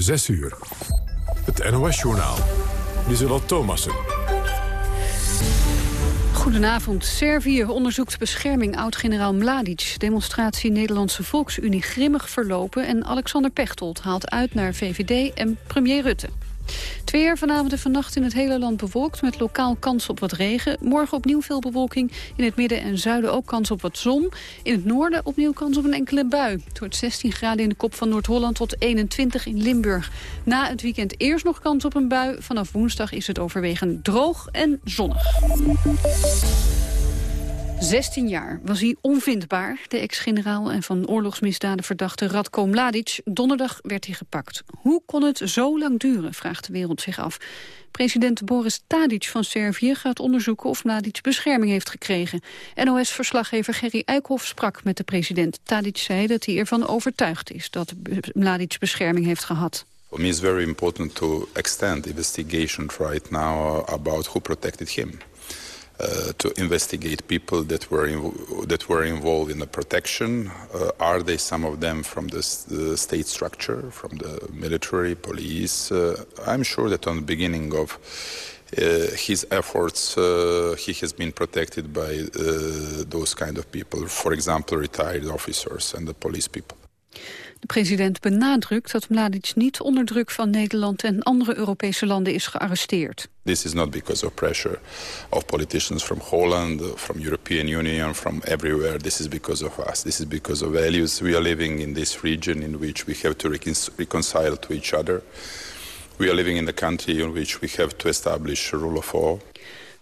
6 uur. Het NOS-journaal. Lieselot Thomassen. Goedenavond. Servië onderzoekt bescherming oud-generaal Mladic. Demonstratie Nederlandse Volksunie grimmig verlopen... en Alexander Pechtold haalt uit naar VVD en premier Rutte. Het weer vanavond en vannacht in het hele land bewolkt... met lokaal kans op wat regen. Morgen opnieuw veel bewolking. In het midden en zuiden ook kans op wat zon. In het noorden opnieuw kans op een enkele bui. Het wordt 16 graden in de kop van Noord-Holland tot 21 in Limburg. Na het weekend eerst nog kans op een bui. Vanaf woensdag is het overwegend droog en zonnig. 16 jaar was hij onvindbaar, de ex-generaal en van oorlogsmisdaden verdachte Radko Mladic. Donderdag werd hij gepakt. Hoe kon het zo lang duren, vraagt de wereld zich af. President Boris Tadic van Servië gaat onderzoeken of Mladic bescherming heeft gekregen. NOS-verslaggever Gerry Eikhoff sprak met de president. Tadic zei dat hij ervan overtuigd is dat Mladic bescherming heeft gehad. For me it's very important to extend investigation right now about who protected him. Uh, to investigate people that were that were involved in the protection. Uh, are they some of them from the, the, state structure, from the military, police? Uh, I'm sure that on the beginning of uh, his efforts, uh, he has been protected by those kind of people. For example, retired officers and the police people. De president benadrukt dat Mladic niet onder druk van Nederland en andere Europese landen is gearresteerd. This is not because of pressure of politicians from Holland, from European Union, from everywhere. This is because of us. This is because of values. We are living in this region in which we have to recon reconcile to each other. We are living in the country in which we have to establish rule of law.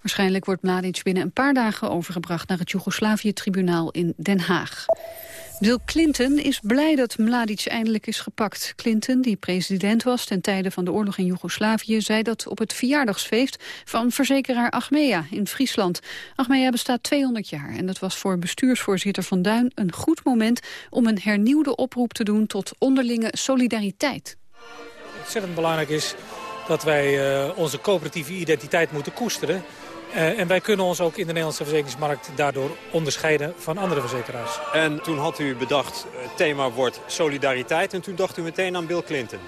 Waarschijnlijk wordt Mladic binnen een paar dagen overgebracht naar het Joegoslavië-tribunaal in Den Haag. Bill Clinton is blij dat Mladic eindelijk is gepakt. Clinton, die president was ten tijde van de oorlog in Joegoslavië... zei dat op het verjaardagsfeest van verzekeraar Achmea in Friesland. Achmea bestaat 200 jaar en dat was voor bestuursvoorzitter Van Duin... een goed moment om een hernieuwde oproep te doen tot onderlinge solidariteit. Ontzettend belangrijk is dat wij uh, onze coöperatieve identiteit moeten koesteren... Uh, en wij kunnen ons ook in de Nederlandse verzekeringsmarkt daardoor onderscheiden van andere verzekeraars. En toen had u bedacht, het thema wordt solidariteit en toen dacht u meteen aan Bill Clinton.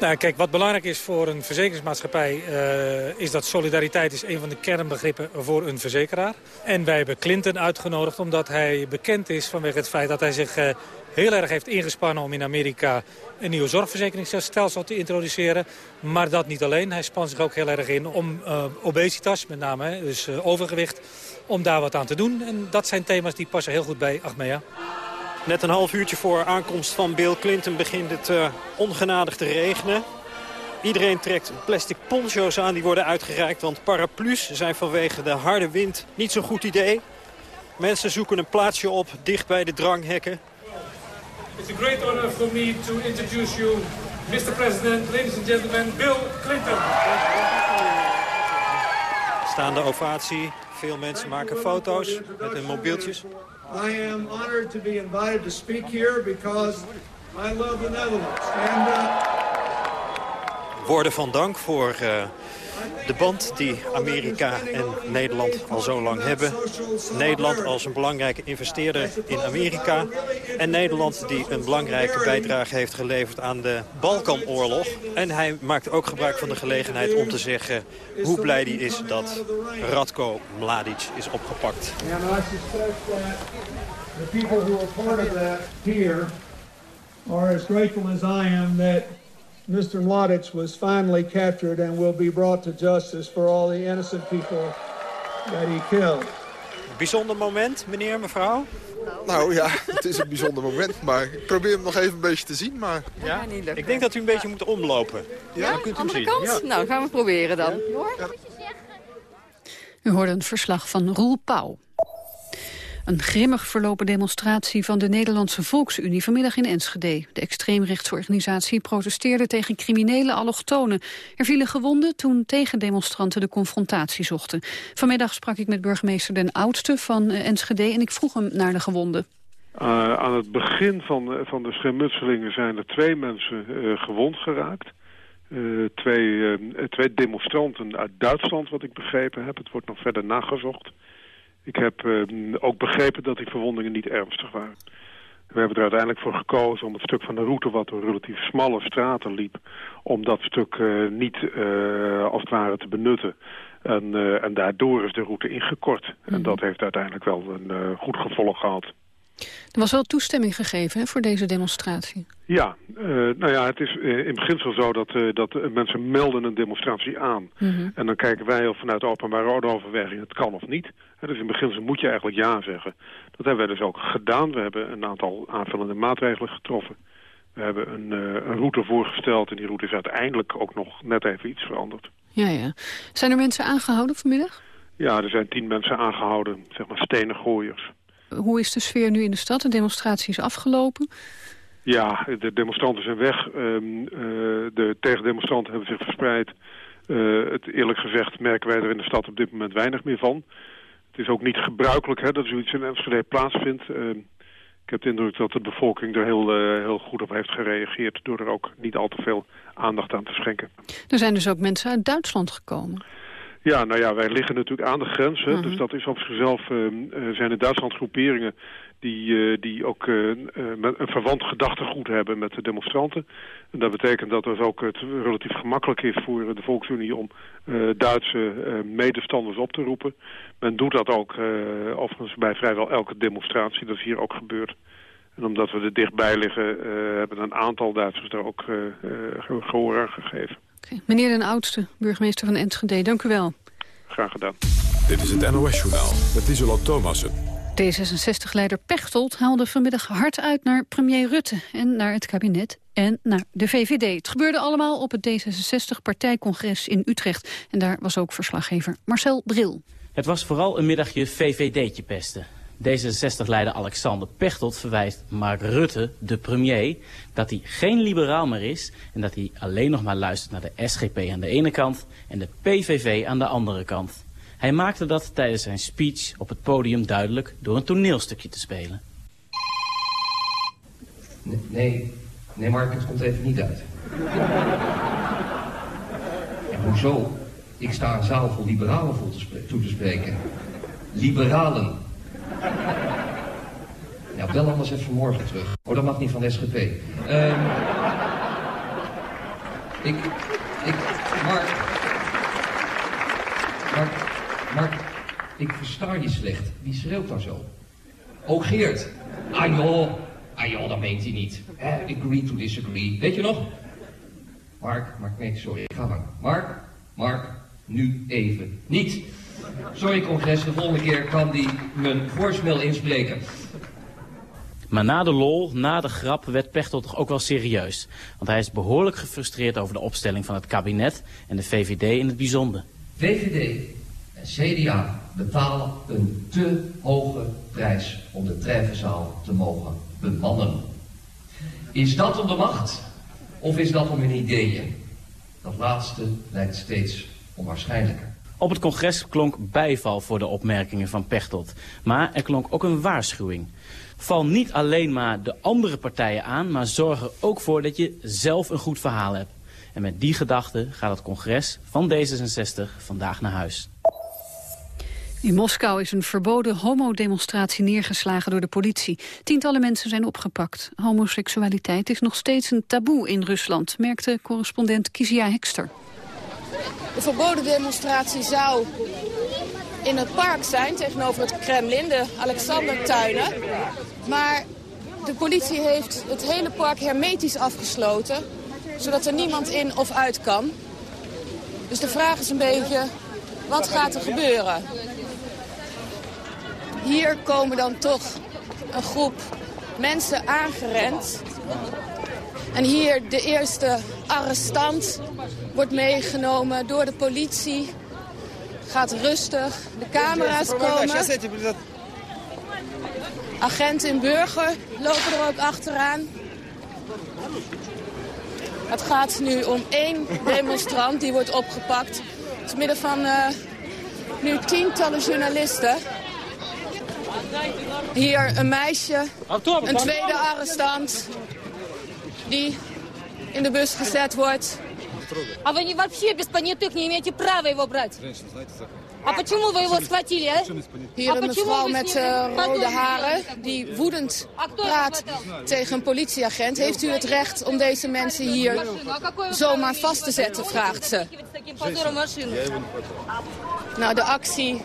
Nou, kijk, wat belangrijk is voor een verzekeringsmaatschappij... Uh, is dat solidariteit is een van de kernbegrippen voor een verzekeraar. En wij hebben Clinton uitgenodigd omdat hij bekend is vanwege het feit dat hij zich... Uh, heel erg heeft ingespannen om in Amerika een nieuw zorgverzekeringsstelsel te introduceren. Maar dat niet alleen. Hij spant zich ook heel erg in om uh, obesitas, met name, dus uh, overgewicht, om daar wat aan te doen. En dat zijn thema's die passen heel goed bij Achmea. Net een half uurtje voor aankomst van Bill Clinton begint het uh, ongenadig te regenen. Iedereen trekt plastic poncho's aan, die worden uitgereikt. Want paraplu's zijn vanwege de harde wind niet zo'n goed idee. Mensen zoeken een plaatsje op dicht bij de dranghekken. It's a great honor for me to introduce you, Mr. President, ladies and gentlemen, Bill Clinton. Staande ovatie. Veel mensen maken foto's met hun mobieltjes. I am honored to be invited to speak here because I love the Netherlands. And, uh... Woorden van dank voor uh, de band die Amerika en Nederland al zo lang hebben. Nederland als een belangrijke investeerder in Amerika. En Nederland die een belangrijke bijdrage heeft geleverd aan de Balkanoorlog. En hij maakt ook gebruik van de gelegenheid om te zeggen hoe blij hij is dat Radko Mladic is opgepakt. The people who grateful that Mr. Mladic was finally captured and will be brought to justice for all the innocent people that he killed. Bijzonder moment, meneer, mevrouw? Nou ja, het is een bijzonder moment, maar ik probeer hem nog even een beetje te zien. Maar... Ja, ik denk dat u een beetje moet omlopen. Ja, dan kunt u hem zien. Kant? Ja. Nou, gaan we proberen dan. Ja. U hoorde een verslag van Roel Pauw. Een grimmig verlopen demonstratie van de Nederlandse Volksunie vanmiddag in Enschede. De extreemrechtsorganisatie protesteerde tegen criminele allochtonen. Er vielen gewonden toen tegendemonstranten de confrontatie zochten. Vanmiddag sprak ik met burgemeester Den Oudste van eh, Enschede en ik vroeg hem naar de gewonden. Uh, aan het begin van, van de schermutselingen zijn er twee mensen gewond geraakt. Twee, twee demonstranten uit Duitsland, wat ik begrepen heb. Het wordt nog verder nagezocht. Ik heb uh, ook begrepen dat die verwondingen niet ernstig waren. We hebben er uiteindelijk voor gekozen om het stuk van de route wat door relatief smalle straten liep, om dat stuk uh, niet uh, als het ware te benutten. En, en daardoor is de route ingekort. Mm. En dat heeft uiteindelijk wel een goed gevolg gehad. Er was wel toestemming gegeven hè, voor deze demonstratie. Ja, uh, nou ja, het is uh, in beginsel zo dat, uh, dat mensen melden een demonstratie aan. Mm -hmm. En dan kijken wij of vanuit openbare ordeoverweging het kan of niet. En dus in beginsel moet je eigenlijk ja zeggen. Dat hebben wij dus ook gedaan. We hebben een aantal aanvullende maatregelen getroffen. We hebben een, een route voorgesteld en die route is uiteindelijk ook nog net even iets veranderd. Ja, ja. Zijn er mensen aangehouden vanmiddag? Ja, er zijn tien mensen aangehouden, zeg maar stenen gooiers. Hoe is de sfeer nu in de stad? De demonstratie is afgelopen. Ja, de demonstranten zijn weg. Um, de tegendemonstranten hebben zich verspreid. Uh, het, eerlijk gezegd merken wij er in de stad op dit moment weinig meer van. Het is ook niet gebruikelijk hè, dat zoiets in Enschede plaatsvindt. Uh, ik heb de indruk dat de bevolking er heel, heel goed op heeft gereageerd... door er ook niet al te veel aandacht aan te schenken. Er zijn dus ook mensen uit Duitsland gekomen. Ja, nou ja, wij liggen natuurlijk aan de grens. Hè, uh. Dus dat is op zichzelf, uh, zijn in Duitsland groeperingen die, uh, die ook uh, met een verwant gedachtegoed hebben met de demonstranten. En dat betekent dat het ook het relatief gemakkelijk is voor de Volksunie om Duitse medestanders op te roepen. Men doet dat ook overigens bij vrijwel elke demonstratie, dat is hier ook gebeurd. En omdat we er dichtbij liggen, hebben een aantal Duitsers daar ook gehoor aan gegeven. Okay. Meneer den Oudste, burgemeester van Enschede, dank u wel. Graag gedaan. Dit is het NOS-journaal met Isola Thomassen. D66-leider Pechtold haalde vanmiddag hard uit naar premier Rutte... en naar het kabinet en naar de VVD. Het gebeurde allemaal op het D66-partijcongres in Utrecht. En daar was ook verslaggever Marcel Bril. Het was vooral een middagje VVD'tje pesten. D66-leider Alexander Pechtold verwijst Mark Rutte, de premier, dat hij geen liberaal meer is en dat hij alleen nog maar luistert naar de SGP aan de ene kant en de PVV aan de andere kant. Hij maakte dat tijdens zijn speech op het podium duidelijk door een toneelstukje te spelen. Nee, nee Mark, het komt even niet uit. En hoezo? Ik sta een zaal vol liberalen toe te spreken. Liberalen. Ja, bel anders even vanmorgen terug. Oh, dat mag niet van de SGP. Um, ik, ik, Mark, Mark, Mark, ik versta je slecht. Wie schreeuwt daar zo? Oh, Geert. Ah joh, ah joh, dat meent hij niet. Eh, agree to disagree. Weet je nog? Mark, Mark, nee, sorry, ik ga maar. Mark, Mark, nu even niet. Sorry congres, de volgende keer kan die mijn voorspel inspreken. Maar na de lol, na de grap, werd Pechtold toch ook wel serieus. Want hij is behoorlijk gefrustreerd over de opstelling van het kabinet en de VVD in het bijzonder. VVD en CDA betalen een te hoge prijs om de treffenzaal te mogen bemannen. Is dat om de macht of is dat om hun ideeën? Dat laatste lijkt steeds onwaarschijnlijker. Op het congres klonk bijval voor de opmerkingen van Pechtold. Maar er klonk ook een waarschuwing. Val niet alleen maar de andere partijen aan, maar zorg er ook voor dat je zelf een goed verhaal hebt. En met die gedachte gaat het congres van D66 vandaag naar huis. In Moskou is een verboden homodemonstratie neergeslagen door de politie. Tientallen mensen zijn opgepakt. Homoseksualiteit is nog steeds een taboe in Rusland, merkte correspondent Kizia Hekster. De verboden demonstratie zou in het park zijn tegenover het Kremlin, de Alexandertuinen. Maar de politie heeft het hele park hermetisch afgesloten, zodat er niemand in of uit kan. Dus de vraag is een beetje, wat gaat er gebeuren? Hier komen dan toch een groep mensen aangerend. En hier de eerste arrestant wordt meegenomen door de politie. Gaat rustig. De camera's komen. Agenten in burger lopen er ook achteraan. Het gaat nu om één demonstrant die wordt opgepakt. Te midden van uh, nu tientallen journalisten. Hier een meisje, een tweede arrestant die in de bus gezet wordt А вы не вообще без понятых не имеете права его брать. А почему вы его схватили, а? Hier een mevrouw met uh, rode haren die woedend praat tegen een politieagent. Heeft u het recht om deze mensen hier zomaar vast te zetten, vraagt ze. Nou, de actie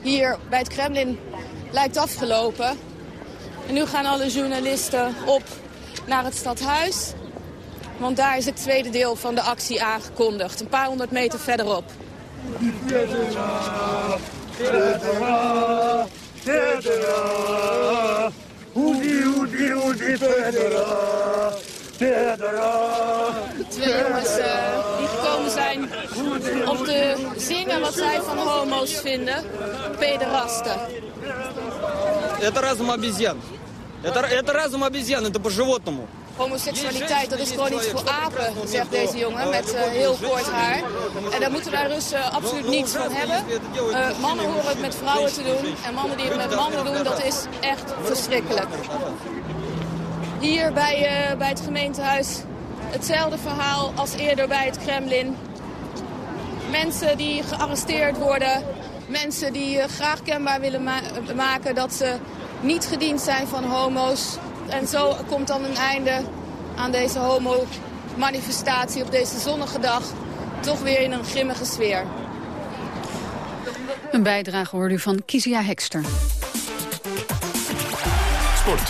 hier bij het Kremlin lijkt afgelopen. En nu gaan alle journalisten op naar het stadhuis. Want daar is het tweede deel van de actie aangekondigd. Een paar honderd meter verderop. De twee jongens uh, die gekomen zijn om te zingen wat zij van homo's vinden. Pederasten. Это разум обезьян. Это, это разум обезьян, это по-животному. Homoseksualiteit, dat is gewoon iets voor apen, zegt deze jongen met uh, heel kort haar. En daar moeten wij Russen absoluut niets van hebben. Uh, mannen horen het met vrouwen te doen en mannen die het met mannen doen, dat is echt verschrikkelijk. Hier bij, bij het gemeentehuis hetzelfde verhaal als eerder bij het Kremlin. Mensen die gearresteerd worden, mensen die graag kenbaar willen ma maken dat ze niet gediend zijn van homo's. En zo komt dan een einde aan deze homo-manifestatie op deze zonnige dag. Toch weer in een grimmige sfeer. Een bijdrage hoorde u van Kizia Hekster. Sport.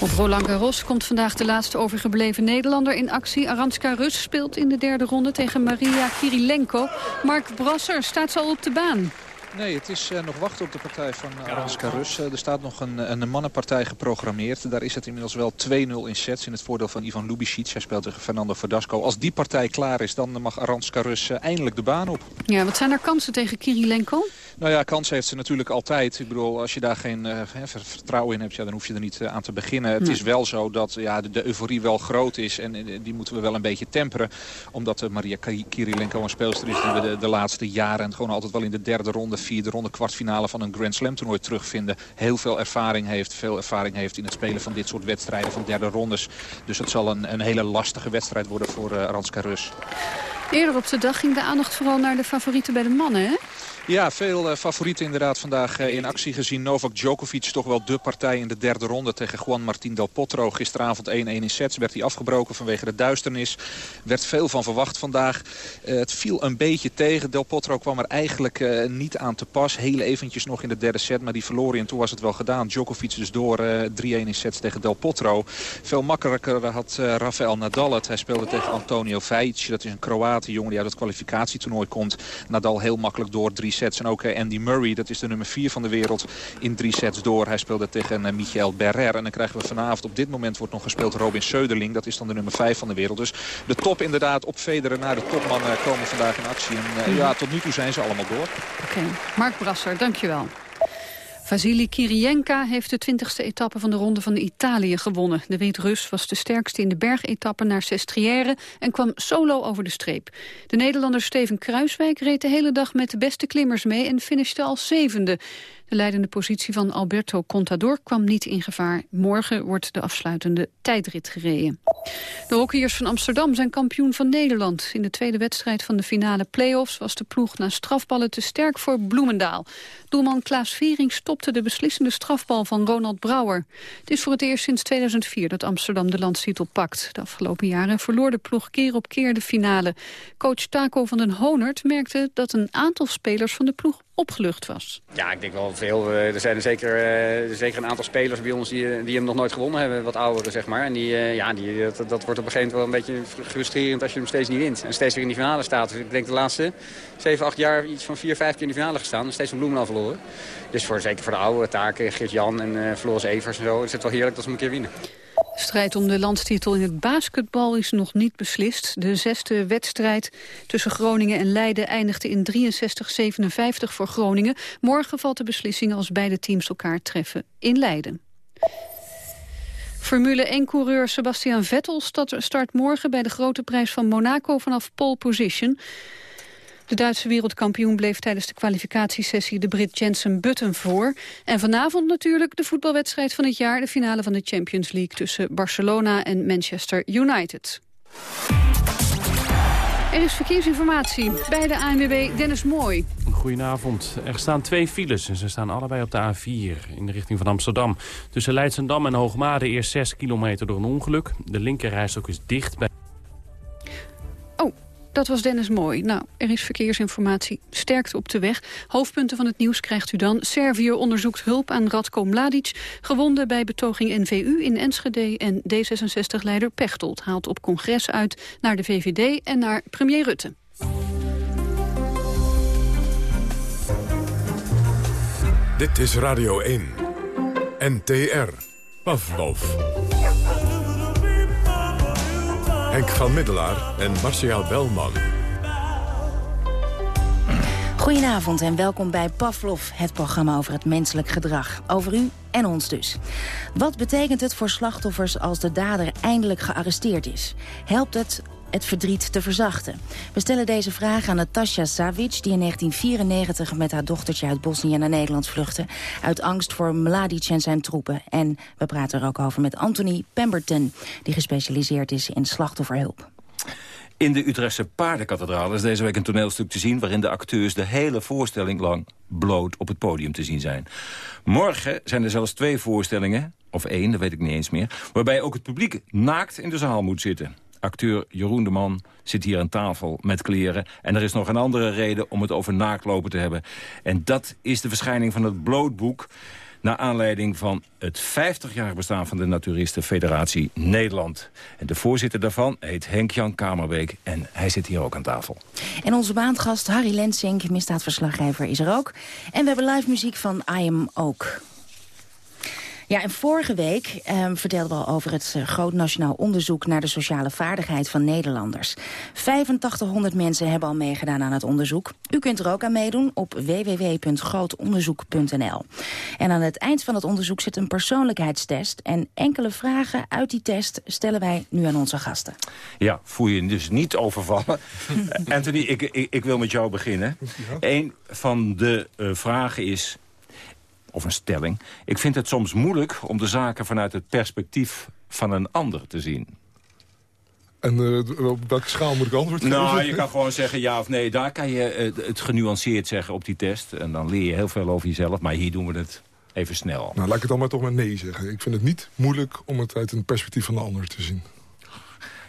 Op Roland Garros komt vandaag de laatste overgebleven Nederlander in actie. Aranska Rus speelt in de derde ronde tegen Maria Kirilenko. Mark Brasser staat ze al op de baan. Nee, het is uh, nog wachten op de partij van uh, Aranska Rus. Uh, er staat nog een, een mannenpartij geprogrammeerd. Daar is het inmiddels wel 2-0 in sets in het voordeel van Ivan Lubicic. Hij speelt tegen Fernando Verdasco. Als die partij klaar is, dan mag Aranska Rus eindelijk de baan op. Ja, wat zijn er kansen tegen Kirilenko? Nou ja, kansen heeft ze natuurlijk altijd. Ik bedoel, als je daar geen vertrouwen in hebt, ja, dan hoef je er niet aan te beginnen. Het is wel zo dat ja, de, de, euforie wel groot is. En die moeten we wel een beetje temperen. Omdat Maria Kirilenko een speelster is die we de, de laatste jaren... en gewoon altijd wel in de derde ronde vierde ronde kwartfinale van een Grand Slam toernooi terugvinden. Heel veel ervaring heeft, veel ervaring heeft in het spelen van dit soort wedstrijden van derde rondes. Dus het zal een, een hele lastige wedstrijd worden voor uh, Aranska Rus. Eerder op de dag ging de aandacht vooral naar de favorieten bij de mannen, hè? Ja, veel uh, favorieten inderdaad vandaag uh, in actie gezien. Novak Djokovic toch wel de partij in de derde ronde tegen Juan Martín Del Potro. Gisteravond 1-1 in sets werd hij afgebroken vanwege de duisternis. Werd veel van verwacht vandaag. Uh, het viel een beetje tegen. Del Potro kwam er eigenlijk niet aan te pas. Heel eventjes nog in de derde set, maar die verloor hij en toen was het wel gedaan. Djokovic dus door 3-1 in sets tegen Del Potro. Veel makkelijker had Rafael Nadal het. Hij speelde tegen Antonio Vaic. Dat is een Kroaat, jongen die uit het kwalificatietoernooi komt. Nadal heel makkelijk door 3 sets. En ook Andy Murray, dat is de nummer 4 van de wereld, in drie sets door. Hij speelde tegen Michael Berrer. En dan krijgen we vanavond, op dit moment wordt nog gespeeld Robin Söderling. Dat is dan de nummer 5 van de wereld. Dus de top inderdaad op Federer naar de topman komen vandaag in actie. En ja, tot nu toe zijn ze allemaal door. Oké, okay. Mark Brasser, dankjewel. Vasily Kirienka heeft de twintigste etappe van de Ronde van Italië gewonnen. De Wit-Rus was de sterkste in de bergetappe naar Sestriere en kwam solo over de streep. De Nederlander Steven Kruiswijk reed de hele dag met de beste klimmers mee en finishte als zevende. De leidende positie van Alberto Contador kwam niet in gevaar. Morgen wordt de afsluitende tijdrit gereden. De hockeyers van Amsterdam zijn kampioen van Nederland. In de tweede wedstrijd van de finale play-offs was de ploeg na strafballen te sterk voor Bloemendaal. Doelman Klaas Viering stopte de beslissende strafbal van Ronald Brouwer. Het is voor het eerst sinds 2004 dat Amsterdam de landstitel pakt. De afgelopen jaren verloor de ploeg keer op keer de finale. Coach Taco van den Honert merkte dat een aantal spelers van de ploeg opgelucht was. Ja, ik denk wel veel. Er zijn er zeker, er zeker een aantal spelers bij ons die, die hem nog nooit gewonnen hebben. Wat ouderen, zeg maar. En die, ja, die, dat, dat wordt op een gegeven moment wel een beetje frustrerend als je hem steeds niet wint. En steeds weer in die finale staat. Dus ik denk de laatste 7, 8 jaar iets van 4, 5 keer in de finale gestaan. En steeds van Bloemendaal verloren. Dus voor, zeker voor de oude taken, Geert-Jan en uh, Floris Evers en zo, is het wel heerlijk dat ze hem een keer winnen. De strijd om de landstitel in het basketbal is nog niet beslist. De zesde wedstrijd tussen Groningen en Leiden eindigde in 63-57 voor Groningen. Morgen valt de beslissing als beide teams elkaar treffen in Leiden. Formule 1-coureur Sebastian Vettel start morgen bij de grote prijs van Monaco vanaf pole position. De Duitse wereldkampioen bleef tijdens de kwalificatiesessie de Brit Jensen Button voor. En vanavond natuurlijk de voetbalwedstrijd van het jaar, de finale van de Champions League tussen Barcelona en Manchester United. Er is verkeersinformatie bij de ANWB Dennis Mooi. Goedenavond. Er staan twee files en ze staan allebei op de A4 in de richting van Amsterdam. Tussen Leidsendam en Hoogmade eerst 6 kilometer door een ongeluk. De linkerrijstok is dicht bij... Dat was Dennis Mooi. Nou, er is verkeersinformatie. Sterkte op de weg. Hoofdpunten van het nieuws krijgt u dan. Servië onderzoekt hulp aan Radko Mladic. Gewonden bij betoging NVU in Enschede. En D66-leider Pechtold haalt op congres uit naar de VVD en naar premier Rutte. Dit is Radio 1. NTR. Pavlov. Henk van Middelaar en Marcia Belman. Goedenavond en welkom bij Pavlov, het programma over het menselijk gedrag. Over u en ons dus. Wat betekent het voor slachtoffers als de dader eindelijk gearresteerd is? Helpt het het verdriet te verzachten? We stellen deze vraag aan Natasja Savic... die in 1994 met haar dochtertje uit Bosnië naar Nederland vluchtte... uit angst voor Mladic en zijn troepen. En we praten er ook over met Anthony Pemberton... die gespecialiseerd is in slachtofferhulp. In de Utrechtse Paardenkathedraal is deze week een toneelstuk te zien... waarin de acteurs de hele voorstelling lang bloot op het podium te zien zijn. Morgen zijn er zelfs twee voorstellingen, of één, dat weet ik niet eens meer... waarbij ook het publiek naakt in de zaal moet zitten. Acteur Jeroen de Man zit hier aan tafel met kleren. En er is nog een andere reden om het over naaktlopen te hebben. En dat is de verschijning van het Blootboek... naar aanleiding van het 50-jarig bestaan van de Naturistenfederatie Nederland. En de voorzitter daarvan heet Henk-Jan Kamerbeek en hij zit hier ook aan tafel. En onze baandgast Harry Lensink, misdaadverslaggever, is er ook. En we hebben live muziek van I Am Ook. Ja, en vorige week eh, vertelden we al over het uh, groot nationaal onderzoek... naar de sociale vaardigheid van Nederlanders. 8500 mensen hebben al meegedaan aan het onderzoek. U kunt er ook aan meedoen op www.grootonderzoek.nl. En aan het eind van het onderzoek zit een persoonlijkheidstest... en enkele vragen uit die test stellen wij nu aan onze gasten. Ja, voel je dus niet overvallen. Anthony, ik, ik, ik, wil met jou beginnen. Ja. Een van de uh, vragen is of een stelling. Ik vind het soms moeilijk om de zaken vanuit het perspectief van een ander te zien. En uh, op welke schaal moet ik antwoord geven? Nou, je kan gewoon zeggen ja of nee. Daar kan je uh, het genuanceerd zeggen op die test. En dan leer je heel veel over jezelf. Maar hier doen we het even snel. Nou, laat ik het dan maar toch met nee zeggen. Ik vind het niet moeilijk om het uit een perspectief van de ander te zien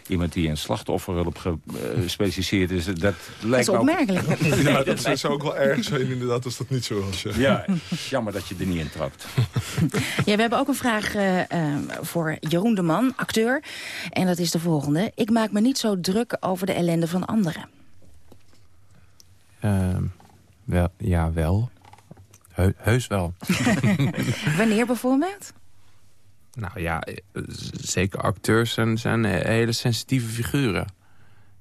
iemand die in slachtofferhulp gespecialiseerd is. Dat, lijkt dat is opmerkelijk. Ook... ja, dat, dat zou ook wel erg zijn inderdaad als dat niet zo was. Ja, ja jammer dat je er niet in trapt. ja, we hebben ook een vraag uh, uh, voor Jeroen de Man, acteur. En dat is de volgende. Ik maak me niet zo druk over de ellende van anderen. Uh, wel, ja, wel. Heu, heus wel. Wanneer bijvoorbeeld? Nou ja, zeker acteurs zijn, zijn hele sensitieve figuren.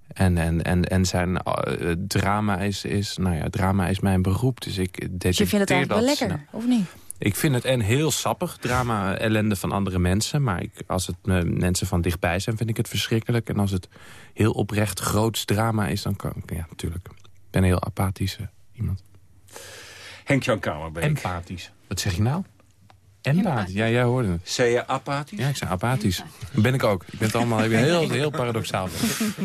En, en, en, en zijn uh, drama is, is, nou ja, drama is mijn beroep. Dus ik dus je vindt het eigenlijk wel lekker, snel. of niet? Ik vind het en heel sappig, drama, ellende van andere mensen. Maar ik, als het uh, mensen van dichtbij zijn, vind ik het verschrikkelijk. En als het heel oprecht groots drama is, dan kan ik, ja, natuurlijk. Ik ben een heel apathische iemand. Henk-Jan Kamerbeek. Empathisch. Wat zeg je nou? Empathisch, ja, jij hoorde het. Zei je apathisch? Ja, ik zei apathisch. Dat ben ik ook. Ik ben het allemaal ik ben heel, heel paradoxaal.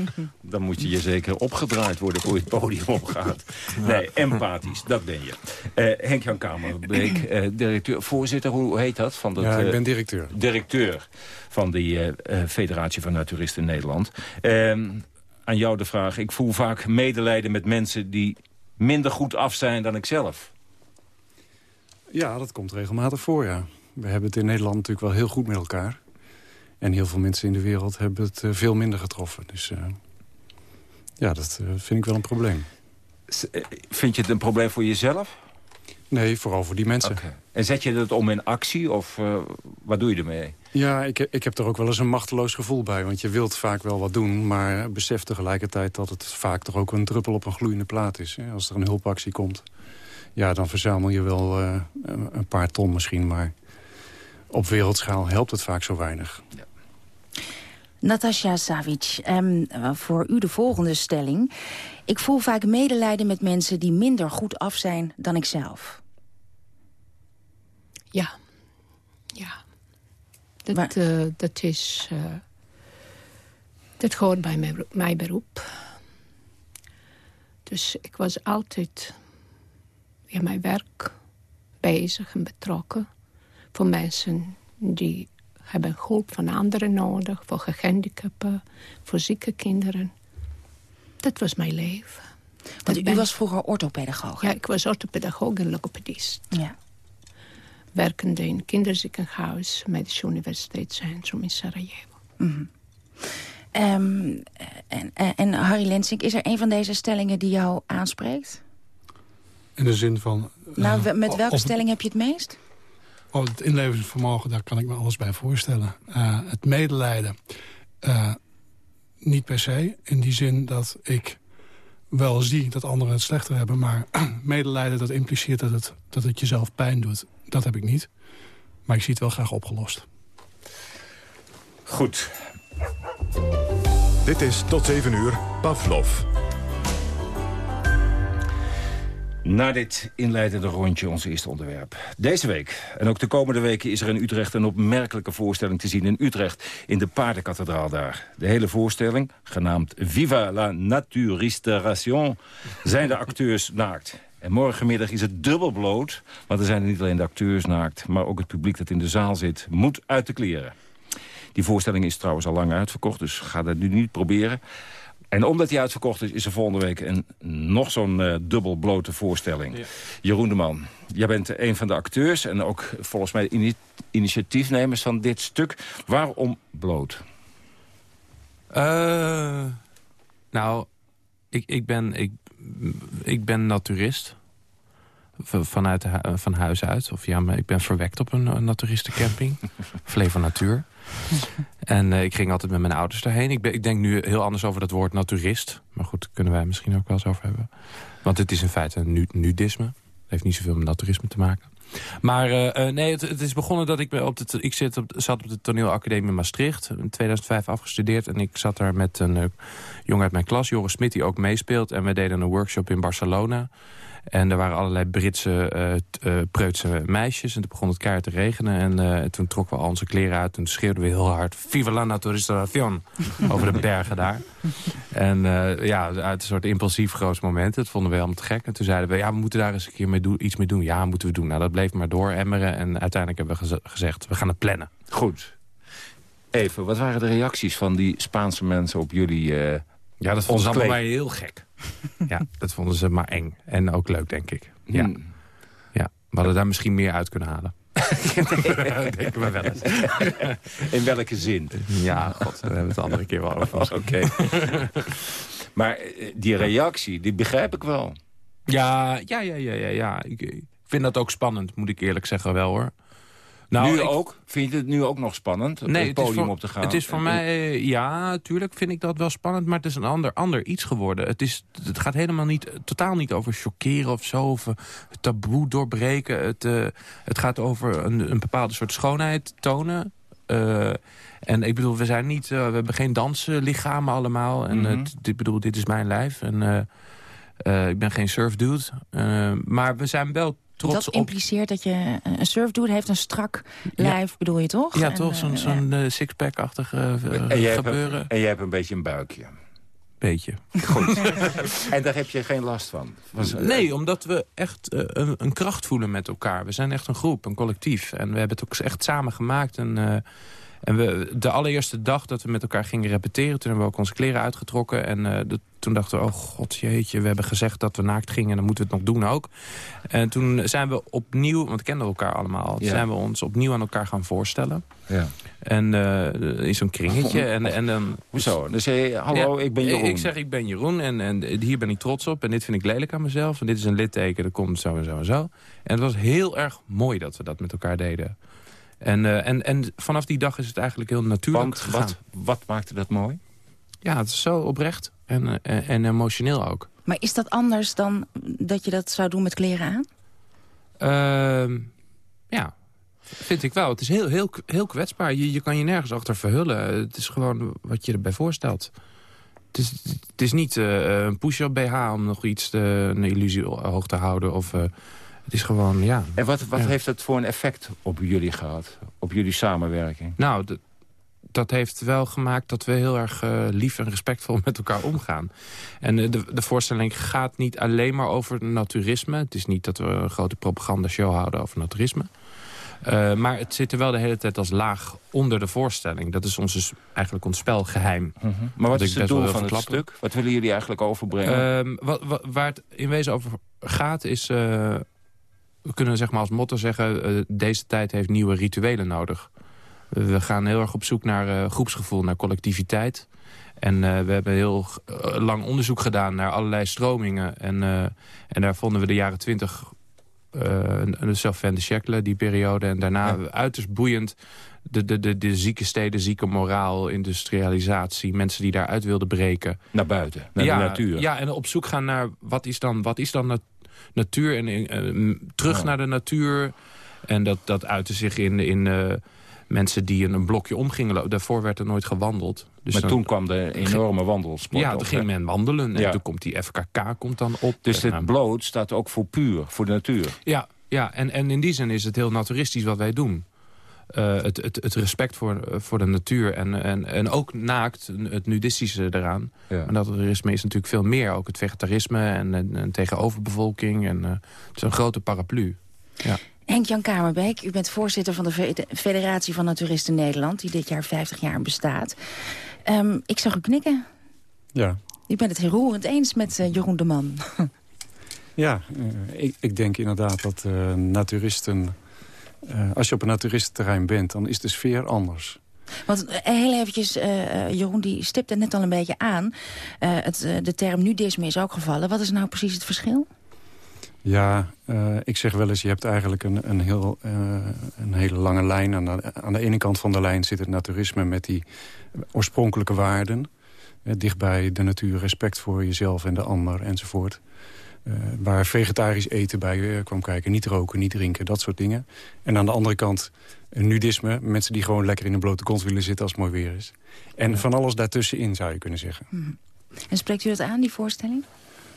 Dan moet je je zeker opgedraaid worden voor je het podium opgaat. Nee, empathisch, dat ben je. Uh, Henk-Jan Kamerbeek, uh, directeur, voorzitter, hoe heet dat? Van dat ja, ik ben directeur. Uh, directeur van de Federatie van Naturisten Nederland. Ehm, aan jou de vraag, ik voel vaak medelijden met mensen die minder goed af zijn dan ik zelf. Ja, dat komt regelmatig voor, ja. We hebben het in Nederland natuurlijk wel heel goed met elkaar. En heel veel mensen in de wereld hebben het uh, veel minder getroffen. Dus uh, ja, dat uh, vind ik wel een probleem. Vind je het een probleem voor jezelf? Nee, vooral voor die mensen. Okay. En zet je dat om in actie of wat doe je ermee? Ja, ik, ik heb er ook wel eens een machteloos gevoel bij. Want je wilt vaak wel wat doen, maar besef tegelijkertijd... dat het vaak toch ook een druppel op een gloeiende plaat is. Hè, als er een hulpactie komt ja, dan verzamel je wel uh, een paar ton misschien. Maar op wereldschaal helpt het vaak zo weinig. Ja. Natasja Savic, um, voor u de volgende stelling. Ik voel vaak medelijden met mensen die minder goed af zijn dan ik zelf. Ja. Ja. Dat, uh, dat is... Uh, dat hoort bij mijn, mijn beroep. Dus ik was altijd in mijn werk bezig en betrokken. Voor mensen die hebben hulp van anderen nodig. Voor gehandicapten, voor zieke kinderen. Dat was mijn leven. Want u was vroeger orthopedagoog? Ja, ik was orthopedagoog en logopedist. Ja. Werkende in kinderziekenhuis, Medische Universiteitscentrum in Sarajevo. Mhm. Ehm, en, en Harry Lensink, is er een van deze stellingen die jou aanspreekt? In de zin van... Nou, uh, met welke stelling heb je het meest? Oh, het inlevingsvermogen, daar kan ik me alles bij voorstellen. Uh, het medelijden, uh, niet per se. In die zin dat ik wel zie dat anderen het slechter hebben... maar medelijden, dat impliceert dat het, dat het jezelf pijn doet. Dat heb ik niet. Maar ik zie het wel graag opgelost. Goed. Dit is tot 7 uur Pavlov. Na dit inleidende rondje ons eerste onderwerp. Deze week en ook de komende weken is er in Utrecht een opmerkelijke voorstelling te zien in Utrecht. In de paardenkathedraal daar. De hele voorstelling, genaamd Viva la Naturistation, zijn de acteurs naakt. En morgenmiddag is het dubbel bloot, want er zijn niet alleen de acteurs naakt... maar ook het publiek dat in de zaal zit, moet uit de kleren. Die voorstelling is trouwens al lang uitverkocht, dus ga dat nu niet proberen. En omdat die uitverkocht is, is er volgende week een, nog zo'n uh, dubbel blote voorstelling. Ja. Jeroen de Man, jij bent een van de acteurs... en ook volgens mij in initiatiefnemers van dit stuk. Waarom bloot? Uh, nou, ik, ik, ben, ik, ik ben naturist. Vanuit van huis uit. Of ja, maar ik ben verwekt op een, een naturistencamping. Flevo Natuur. en uh, ik ging altijd met mijn ouders daarheen. Ik, ik, denk nu heel anders over dat woord naturist. Maar goed, kunnen wij misschien ook wel eens over hebben. Want het is in feite een nu nudisme. Het heeft niet zoveel met naturisme te maken. Maar uh, uh, nee, het, is begonnen dat ik op de, ik zit op, zat op de toneelacademie Maastricht. In 2005 afgestudeerd. En ik zat daar met een uh, jongen uit mijn klas, Joris Smit, die ook meespeelt. En we deden een workshop in Barcelona. En er waren allerlei Britse uh, uh, preutse meisjes. En toen begon het keihard te regenen. En uh, toen trokken we al onze kleren uit. En toen schreeuwden we heel hard... Viva la naturistation! over de bergen daar. En ja, uit een soort impulsief groot moment. Dat vonden we helemaal te gek. En toen zeiden we, ja, we moeten daar eens een keer mee doen, iets mee doen. Ja, moeten we doen. Nou, dat bleef maar door emmeren. En uiteindelijk hebben we gez gezegd, we gaan het plannen. Goed. Even, wat waren de reacties van die Spaanse mensen op jullie... ja, dat vonden ze allemaal heel gek. ja, dat vonden ze maar eng. En ook leuk, denk ik. Ja. Hmm. ja. We hadden daar misschien meer uit kunnen halen. denken we wel eens. In welke zin? Ja, god, daar hebben we het de andere keer wel over. Oké. Okay. maar die reactie, die begrijp ik wel. Ja, ja, ja, ja, ja. ja. Ik vind dat ook spannend, moet ik eerlijk zeggen wel, hoor. Nou, nu ook? Vind je het nu ook nog spannend? Nee, het podium voor, op te gaan? Het is voor mij, ja, natuurlijk vind ik dat wel spannend. Maar het is een ander, ander iets geworden. Het, is, het gaat helemaal niet, totaal niet over chockeren of zo. Of het taboe doorbreken. Het, uh, het gaat over een, een bepaalde soort schoonheid tonen. Uh, en ik bedoel, we zijn niet, uh, we hebben geen danslichamen allemaal. En mm -hmm. ik bedoel, dit is mijn lijf. En ik ben geen surfdude. maar we zijn wel dat impliceert dat je een surfdude heeft, een strak lijf, ja. bedoel je toch? Ja, en, toch, zo'n zo uh, sixpack-achtig uh, en jij gebeuren. Hebt, en jij hebt een beetje een buikje. Beetje. Goed. en daar heb je geen last van? Was, nee, omdat we echt uh, een, een, kracht voelen met elkaar. We zijn echt een groep, een collectief. En we hebben het ook echt samen gemaakt. En, uh, en we, de allereerste dag dat we met elkaar gingen repeteren... toen hebben we ook onze kleren uitgetrokken. En uh, de, toen dachten we, oh god jeetje, we hebben gezegd dat we naakt gingen... en dan moeten we het nog doen ook. En toen zijn we opnieuw, want we kenden elkaar allemaal... Ja. zijn we ons opnieuw aan elkaar gaan voorstellen. Ja. En uh, in zo'n kringetje. En, en dan, Hoezo? Dan zeg je, hallo, ja, ik ben Jeroen. Ik zeg, ik ben Jeroen en, en hier ben ik trots op. En dit vind ik lelijk aan mezelf. En dit is een litteken, dat komt zo en zo en zo. En het was heel erg mooi dat we dat met elkaar deden. En, uh, en, en vanaf die dag is het eigenlijk heel natuurlijk Want, gegaan. Wat, wat maakte dat mooi? Ja, het is zo oprecht en, en, en emotioneel ook. Maar is dat anders dan dat je dat zou doen met kleren aan? Uh, ja, vind ik wel. Het is heel, heel, heel kwetsbaar. Je, je kan je nergens achter verhullen. Het is gewoon wat je erbij voorstelt. Het is, het is niet uh, een push-up BH om nog iets, te, een illusie hoog te houden. Of, uh, het is gewoon, ja. En wat, wat ja. heeft het voor een effect op jullie gehad? Op jullie samenwerking? Nou, de, dat heeft wel gemaakt dat we heel erg uh, lief en respectvol met elkaar omgaan. En uh, de, de voorstelling gaat niet alleen maar over naturisme. Het is niet dat we een grote propagandashow houden over naturisme. Uh, maar het zit er wel de hele tijd als laag onder de voorstelling. Dat is ons dus eigenlijk ons spelgeheim. -hmm. Maar wat is het doel van het stuk? Wat willen jullie eigenlijk overbrengen? Uh, wat, wat, waar het in wezen over gaat is... We kunnen zeg maar als motto zeggen... deze tijd heeft nieuwe rituelen nodig. We gaan heel erg op zoek naar groepsgevoel, naar collectiviteit. En we hebben heel lang onderzoek gedaan naar allerlei stromingen. En, en daar vonden we de jaren twintig uh, zelf Van de die periode. En daarna ja. uiterst boeiend de, de, de, de zieke steden, zieke moraal, industrialisatie. Mensen die daaruit wilden breken. Naar buiten, naar ja, de natuur. Ja, en op zoek gaan naar wat is dan, wat is dan nat natuur. En uh, terug ja. naar de natuur. En dat, dat uitte zich in... in mensen die een, een blokje omgingen lopen. Daarvoor werd er nooit gewandeld. Dus maar dan, toen kwam de enorme wandelsport Ja, toen ging men wandelen. En ja. toen komt die FKK komt dan op. Dus het bloot staat ook voor puur, voor de natuur. Ja, ja en, en in die zin is het heel naturistisch wat wij doen. Uh, het, het, het respect voor, voor de natuur en, en, en ook naakt het nudistische eraan. Ja. En dat naturisme is natuurlijk veel meer. Ook het vegetarisme en, en, en tegen overbevolking. En, uh, het is een grote paraplu. Ja. Henk-Jan Kamerbeek, u bent voorzitter van de Federatie van Naturisten Nederland... die dit jaar 50 jaar bestaat. Um, ik zag u knikken. Ja. U bent het heel roerend eens met uh, Jeroen de Man. ja, uh, ik, ik, denk inderdaad dat uh, naturisten... als je op een naturistenterrein bent, dan is de sfeer anders. Want heel eventjes, Jeroen die stipte net al een beetje aan. Het, de term nudisme is ook gevallen. Wat is nou precies het verschil? Ja, uh, ik zeg wel eens, je hebt eigenlijk een, een, heel, uh, een hele lange lijn. Aan de, aan de ene kant van de lijn zit het naturisme met die oorspronkelijke waarden. Uh, dichtbij de natuur, respect voor jezelf en de ander enzovoort. waar vegetarisch eten bij kwam kijken. Niet roken, niet drinken, dat soort dingen. En aan de andere kant nudisme. Mensen die gewoon lekker in een blote kont willen zitten als het mooi weer is. En van alles daartussenin zou je kunnen zeggen. Hmm. En spreekt u dat aan, die voorstelling?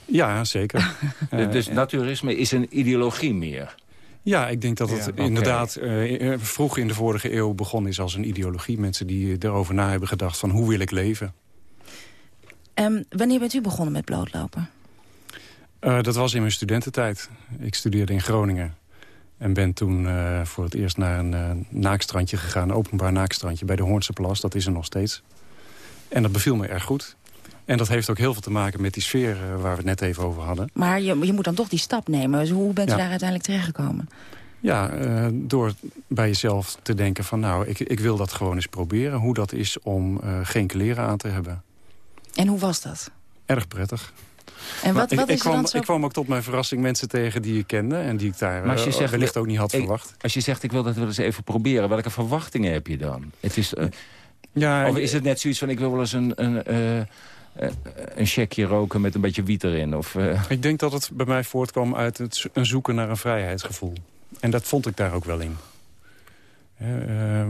Ja, zeker. uh, dus naturisme is een ideologie meer? Ja, ik denk dat het ja, okay. inderdaad uh, vroeg in de vorige eeuw begonnen is als een ideologie. Mensen die erover na hebben gedacht van hoe wil ik leven. Um, wanneer bent u begonnen met blootlopen? Uh, dat was in mijn studententijd. Ik studeerde in Groningen. En ben toen uh, voor het eerst naar een uh, naakstrandje gegaan. Een openbaar naakstrandje bij de Hoornse Plas. Dat is er nog steeds. En dat beviel me erg goed. En dat heeft ook heel veel te maken met die sfeer uh, waar we het net even over hadden. Maar je, je moet dan toch die stap nemen. Dus hoe bent u ja. daar uiteindelijk terechtgekomen? Ja, uh, door bij jezelf te denken van nou, ik, ik wil dat gewoon eens proberen. Hoe dat is om uh, geen kleren aan te hebben. En hoe was dat? Erg prettig. En wat, ik, wat ik, is kwam, zo... ik kwam ook tot mijn verrassing mensen tegen die ik kende... en die ik daar maar als je zegt, wellicht ook niet had ik, verwacht. Als je zegt, ik wil dat wel eens even proberen... welke verwachtingen heb je dan? Het is, uh, ja, of is het net zoiets van, ik wil wel eens een... een een checkje roken met een beetje wiet erin? Of, uh... Ik denk dat het bij mij voortkwam uit het een zoeken naar een vrijheidsgevoel. En dat vond ik daar ook wel in. Uh,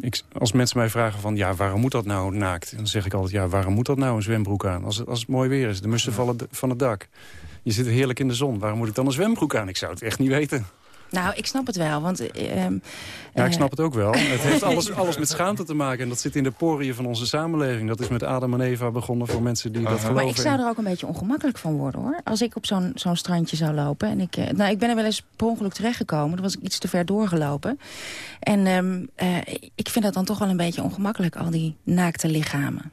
ik, als mensen mij vragen van, ja, waarom moet dat nou naakt? Dan zeg ik altijd, ja, waarom moet dat nou een zwembroek aan? Als het, als het mooi weer is, de mussen vallen van het dak. Je zit heerlijk in de zon, waarom moet ik dan een zwembroek aan? Ik zou het echt niet weten. Nou, ik snap het wel, want... Uh, ja, ik snap het ook wel. Het heeft alles, alles met schaamte te maken. En dat zit in de poriën van onze samenleving. Dat is met Adam en Eva begonnen voor mensen die uh -huh. dat geloven. Maar ik zou er ook een beetje ongemakkelijk van worden, hoor. Als ik op zo'n zo'n strandje zou lopen. En ik, uh, nou, ik ben er wel eens per ongeluk terechtgekomen. Dan was ik iets te ver doorgelopen. En um, ik vind dat dan toch wel een beetje ongemakkelijk, al die naakte lichamen.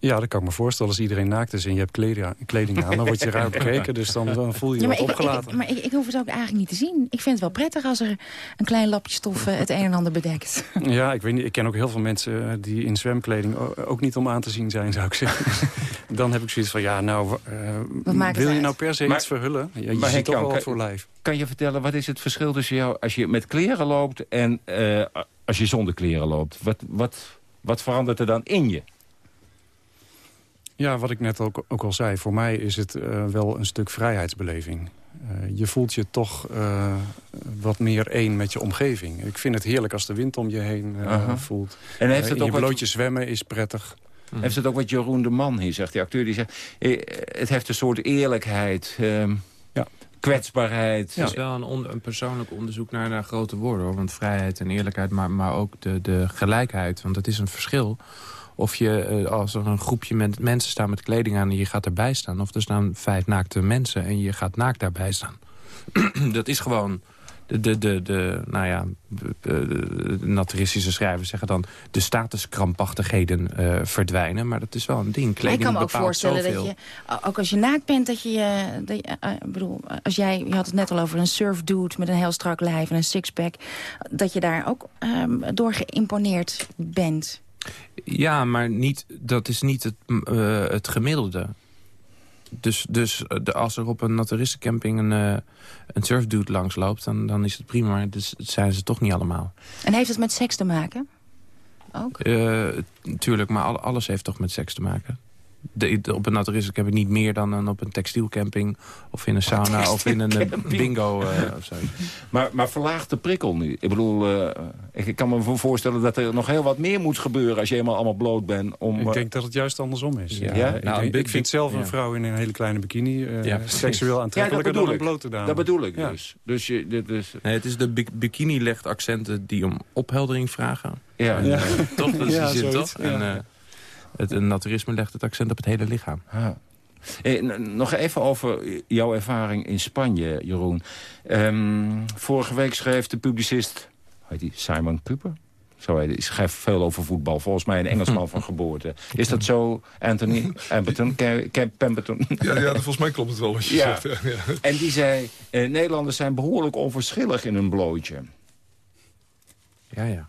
Ja, dat kan ik me voorstellen. Als iedereen naakt is en je hebt kleding, kleding aan... dan word je raar bekeken, dus dan, dan voel je je ja, wat ik, opgelaten. Ik, maar ik, ik, hoef het ook eigenlijk niet te zien. Ik vind het wel prettig als er een klein lapje stof het een en ander bedekt. Ja, ik, weet niet, ik ken ook heel veel mensen die in zwemkleding... ook niet om aan te zien zijn, zou ik zeggen. dan heb ik zoiets van, ja, nou... Uh, wil je nou per se maar, iets verhullen? Ja, je maar ziet toch wel wat voor lijf. Kan je vertellen, wat is het verschil tussen jou... als je met kleren loopt en uh, als je zonder kleren loopt? Wat, wat, wat verandert er dan in je? Ja, wat ik net ook, ook al zei. Voor mij is het uh, wel een stuk vrijheidsbeleving. Uh, je voelt je toch uh, wat meer één met je omgeving. Ik vind het heerlijk als de wind om je heen -huh. voelt. En heeft het in ook je blootje wat... zwemmen is prettig. Mm. Heeft het ook wat Jeroen de Man hier zegt, die acteur die zegt... het heeft een soort eerlijkheid... Um... Ja, kwetsbaarheid. Het is wel een, een persoonlijk onderzoek naar, naar grote woorden. Hoor. Want vrijheid en eerlijkheid, maar, maar ook de, de gelijkheid. Want het is een verschil of je, eh, als er een groepje met mensen staan met kleding aan... en je gaat erbij staan. Of er staan vijf naakte mensen en je gaat naakt daarbij staan. dat is gewoon de, de, de, de, nou ja, de naturistische schrijvers zeggen dan... de statuskrampachtigheden uh, verdwijnen. Maar dat is wel een ding. Kleding Ik kan me ook voorstellen dat je, ook als je naakt bent... dat je, dat je uh, bedoel, als jij, je had het net al over een surfdude... met een heel strak lijf en een sixpack... dat je daar ook um, door geïmponeerd bent. Ja, maar niet, dat is niet het, uh, het gemiddelde. Dus, dus de, als er op een naturistencamping een, uh, een surfdude langsloopt... Dan, dan is het prima, maar dus zijn ze toch niet allemaal. En heeft het met seks te maken? Ook? Uh, tuurlijk, maar alles heeft toch met seks te maken de, op een naturist heb ik niet meer dan een, op een textielcamping... of in een sauna of in een eh, bingo uh, of zo. Maar, maar verlaagt de prikkel nu? Ik bedoel, uh, ik kan me voorstellen dat er nog heel wat meer moet gebeuren... als je helemaal allemaal bloot bent. Om, ik denk dat het juist andersom is. Ja, ja? Nou, ik, ik, vind zelf een vrouw in een hele kleine bikini... Uh, seksueel aantrekkelijker dan een blote dame. Dat bedoel ik dus. dus, je, dit is... Nee, het is de bikini legt accenten die om opheldering vragen. Ja. En, toch? Dat is ja, zin, toch? En, het naturisme legt het accent op het hele lichaam. Eh, nog even over jouw ervaring in Spanje, Jeroen. Um, vorige week schreef de publicist heet die, Simon Cooper. Zo hij. schrijft veel over voetbal. Volgens mij een Engelsman van geboorte. Is dat zo, Anthony Pemberton? Pemberton? Ja, ja, volgens mij klopt het wel wat je zegt. Ja. En die zei, eh, Nederlanders zijn behoorlijk onverschillig in een blootje. Ja, ja.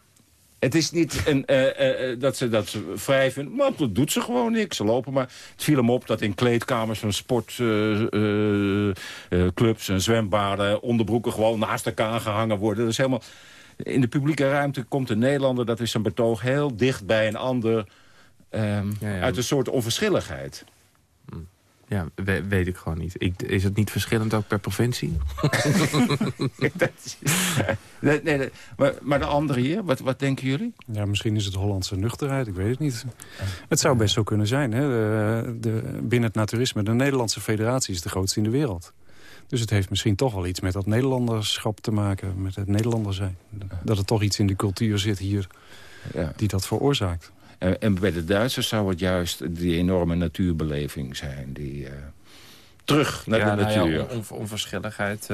Het is niet een, uh, uh, dat, ze, dat ze vrij vinden, maar dat doet ze gewoon niks. Ze lopen maar. Het viel hem op dat in kleedkamers van sportclubs en zwembaden... onderbroeken gewoon naast elkaar gehangen worden. Dat is helemaal... In de publieke ruimte komt een Nederlander, dat is een betoog... heel dicht bij een ander um, ja, ja. uit een soort onverschilligheid. Ja, weet ik gewoon niet. Ik, is het niet verschillend ook per provincie? nee, nee, maar, maar, de andere hier, wat, wat denken jullie? Ja, misschien is het Hollandse nuchterheid, ik weet het niet. Het zou best zo kunnen zijn. Hè? De, de, binnen het naturisme, de Nederlandse federatie is de grootste in de wereld. Dus het heeft misschien toch wel iets met dat Nederlanderschap te maken. Met het Nederlander zijn. Dat er toch iets in de cultuur zit hier ja. die dat veroorzaakt. En, en, bij de Duitsers zou het juist die enorme natuurbeleving zijn. Die, uh, terug naar ja, de natuur. Nou ja, on, on, onverschilligheid.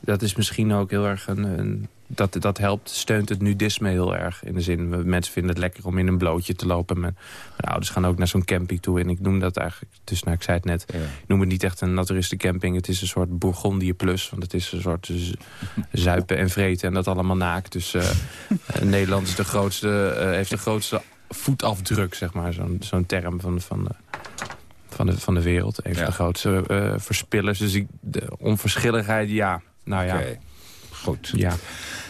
Dat is misschien ook heel erg een, een dat, dat helpt, steunt het nudisme heel erg. In de zin, mensen vinden het lekker om in een blootje te lopen. Mijn, mijn ouders gaan ook naar zo'n camping toe. En ik noem dat eigenlijk, dus nou, ik zei het net... Ja. ik noem het niet echt een naturistencamping. Het is een soort Bourgondië plus. Want het is een soort zuipen en vreten en dat allemaal naakt. Dus uh, Nederland is de grootste, uh, heeft de grootste voetafdruk, zeg maar. Zo'n zo'n term van, van, de, van, de, van de wereld. Een van ja. de grootste uh, verspillers. Dus ik, de onverschilligheid, ja. Nou ja... Okay. Goed. Ja.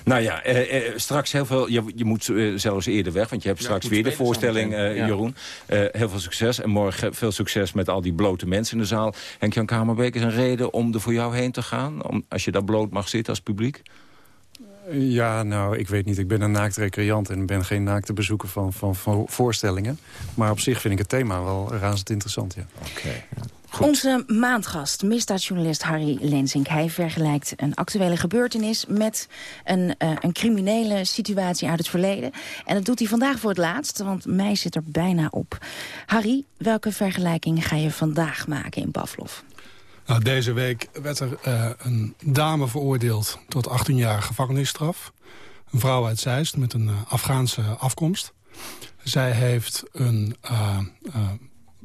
Nou ja, eh, eh, straks heel veel... Je, je moet eh, zelfs eerder weg, want je hebt straks weer de voorstelling, ja. Jeroen. heel veel succes en morgen veel succes met al die blote mensen in de zaal. Henk-Jan Kamerbeek is een reden om er voor jou heen te gaan? Om, als je daar bloot mag zitten als publiek? Ja, nou, ik weet niet. Ik ben een naakt recreant en ben geen naakte bezoeker van, van, van voorstellingen. Maar op zich vind ik het thema wel razend interessant, ja. Oké. Okay. Onze maandgast, misdaadjournalist Harry Lensink. Hij vergelijkt een actuele gebeurtenis met een, uh, een criminele situatie uit het verleden. En dat doet hij vandaag voor het laatst, want mei zit er bijna op. Harry, welke vergelijking ga je vandaag maken in Pavlov? Nou, deze week werd er uh, een dame veroordeeld tot 18 jaar gevangenisstraf. Een vrouw uit Zeist met een uh, Afghaanse afkomst. Zij heeft een uh,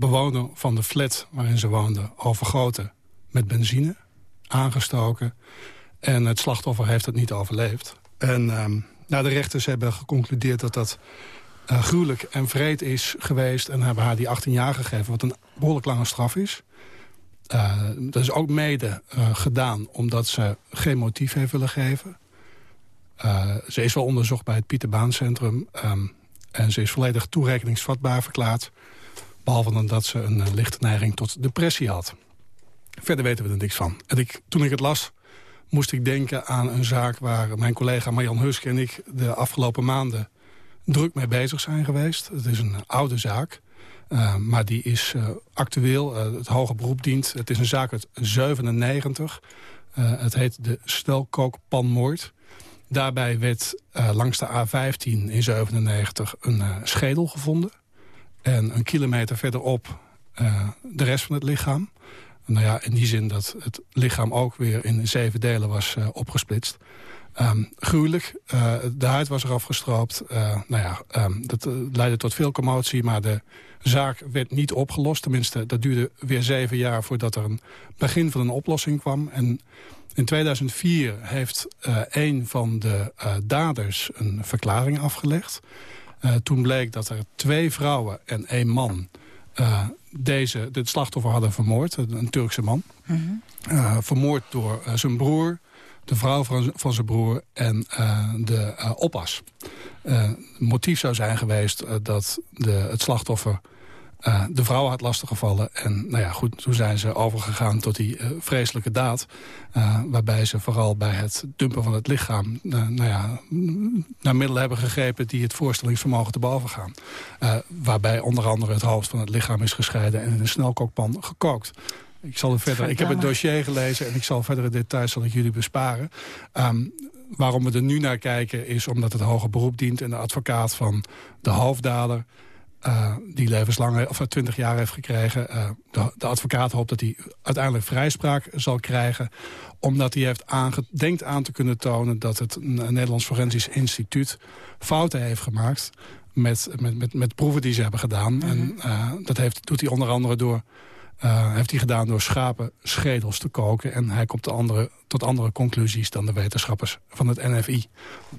bewoner van de flat waarin ze woonde overgoten met benzine, aangestoken. En het slachtoffer heeft het niet overleefd. En nou, de rechters hebben geconcludeerd dat dat gruwelijk en vreed is geweest... en hebben haar die 18 jaar gegeven, wat een behoorlijk lange straf is... Uh, dat is ook mede uh, gedaan omdat ze geen motief heeft willen geven. Uh, ze is wel onderzocht bij het Pieter Baan Centrum. Um, en ze is volledig toerekeningsvatbaar verklaard. Behalve dan dat ze een lichte neiging tot depressie had. Verder weten we er niks van. En ik, toen ik het las, moest ik denken aan een zaak... waar mijn collega Marjan Husk en ik de afgelopen maanden druk mee bezig zijn geweest. Het is een oude zaak. maar die is actueel. het hoge beroep dient. Het is een zaak uit 97. het heet de stelkookpanmoord. Daarbij werd langs de A15 in 97 een schedel gevonden. En een kilometer verderop de rest van het lichaam. Nou ja, in die zin dat het lichaam ook weer in zeven delen was opgesplitst. Um, gruwelijk. Uh, de huid was eraf gestroopt. Nou ja, um, dat leidde tot veel commotie, maar de zaak werd niet opgelost. Tenminste, dat duurde weer zeven jaar voordat er een begin van een oplossing kwam. En in 2004 heeft een van de daders een verklaring afgelegd. Toen bleek dat er twee vrouwen en één man deze, dit slachtoffer hadden vermoord. Een Turkse man. Mm -hmm. vermoord door zijn broer de vrouw van, van zijn broer en de oppas. Het motief zou zijn geweest dat de, het slachtoffer de vrouw had lastiggevallen. En nou ja, goed, toen zijn ze overgegaan tot die vreselijke daad. waarbij ze vooral bij het dumpen van het lichaam... nou ja, naar middelen hebben gegrepen die het voorstellingsvermogen te boven gaan. waarbij onder andere het hoofd van het lichaam is gescheiden... en in een snelkookpan gekookt. Ik, zal verder, ik heb het dossier gelezen en ik zal verdere details zal ik jullie besparen. Um, waarom we er nu naar kijken is omdat het hoger beroep dient... en de advocaat van de hoofddader... Uh, die levenslang of 20 jaar heeft gekregen. Uh, de, de, advocaat hoopt dat hij uiteindelijk vrijspraak zal krijgen. Omdat hij heeft denkt aan te kunnen tonen dat het Nederlands Forensisch Instituut fouten heeft gemaakt. Met, met, met, met proeven die ze hebben gedaan. En uh, dat heeft, doet hij onder andere door uh, heeft hij gedaan door schapen schedels te koken. En hij komt andere, tot andere conclusies dan de wetenschappers van het NFI.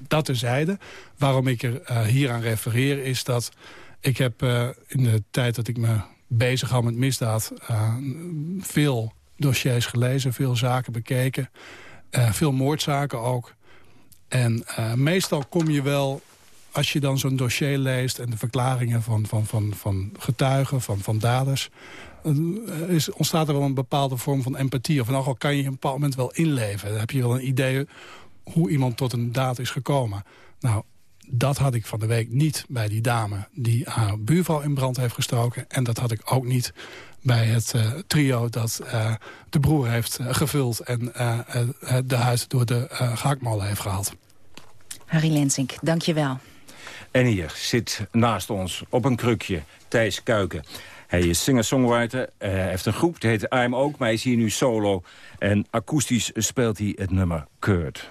Dat terzijde. Waarom ik er uh, hier aan refereer is dat... ik heb uh, in de tijd dat ik me bezig hou met misdaad... veel dossiers gelezen, veel zaken bekeken. veel moordzaken ook. En meestal kom je wel als je dan zo'n dossier leest en de verklaringen van, van, van, van getuigen, van, van daders... Eh, is, ontstaat er wel een bepaalde vorm van empathie. Of in geval kan je een bepaald moment wel inleven. Dan heb je wel een idee hoe iemand tot een daad is gekomen. Nou, dat had ik van de week niet bij die dame die haar buurvrouw in brand heeft gestoken. En dat had ik ook niet bij het uh, trio dat uh, de broer heeft uh, gevuld... en de huid door de gehaktmolen heeft gehaald. Harry Lensink, dank je wel. En hier zit naast ons op een krukje Thijs Kuiken. Hij is singer-songwriter, hij heeft een groep, die heet I'm Ook, maar hij is hier nu solo. En akoestisch speelt hij het nummer Kurt.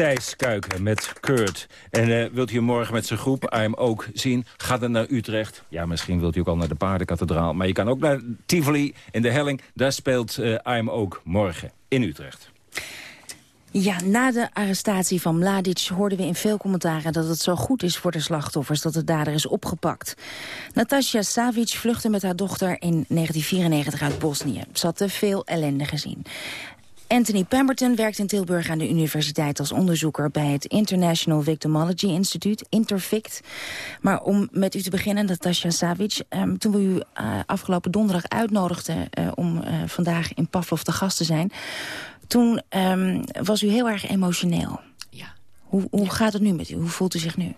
Thijs met Kurt. En uh, wilt u morgen met zijn groep I'm ook zien? Ga dan naar Utrecht. Ja, misschien wilt u ook al naar de Paardenkathedraal. Maar je kan ook naar Tivoli in de Helling. Daar speelt uh, I'm ook morgen in Utrecht. Ja, na de arrestatie van Mladic hoorden we in veel commentaren dat het zo goed is voor de slachtoffers dat de dader is opgepakt. Natasja Savic vluchtte met haar dochter in 1994 uit Bosnië. Ze had te veel ellende gezien. Anthony Pemberton werkt in Tilburg aan de universiteit als onderzoeker bij het International Victimology Institute, Intervict. Maar om met u te beginnen, Natasja Savic, um, toen we u uh, afgelopen donderdag uitnodigden uh, om uh, vandaag in Pavlov te gast te zijn, toen um, was u heel erg emotioneel. Ja. Hoe, hoe ja. gaat het nu met u? Hoe voelt u zich nu?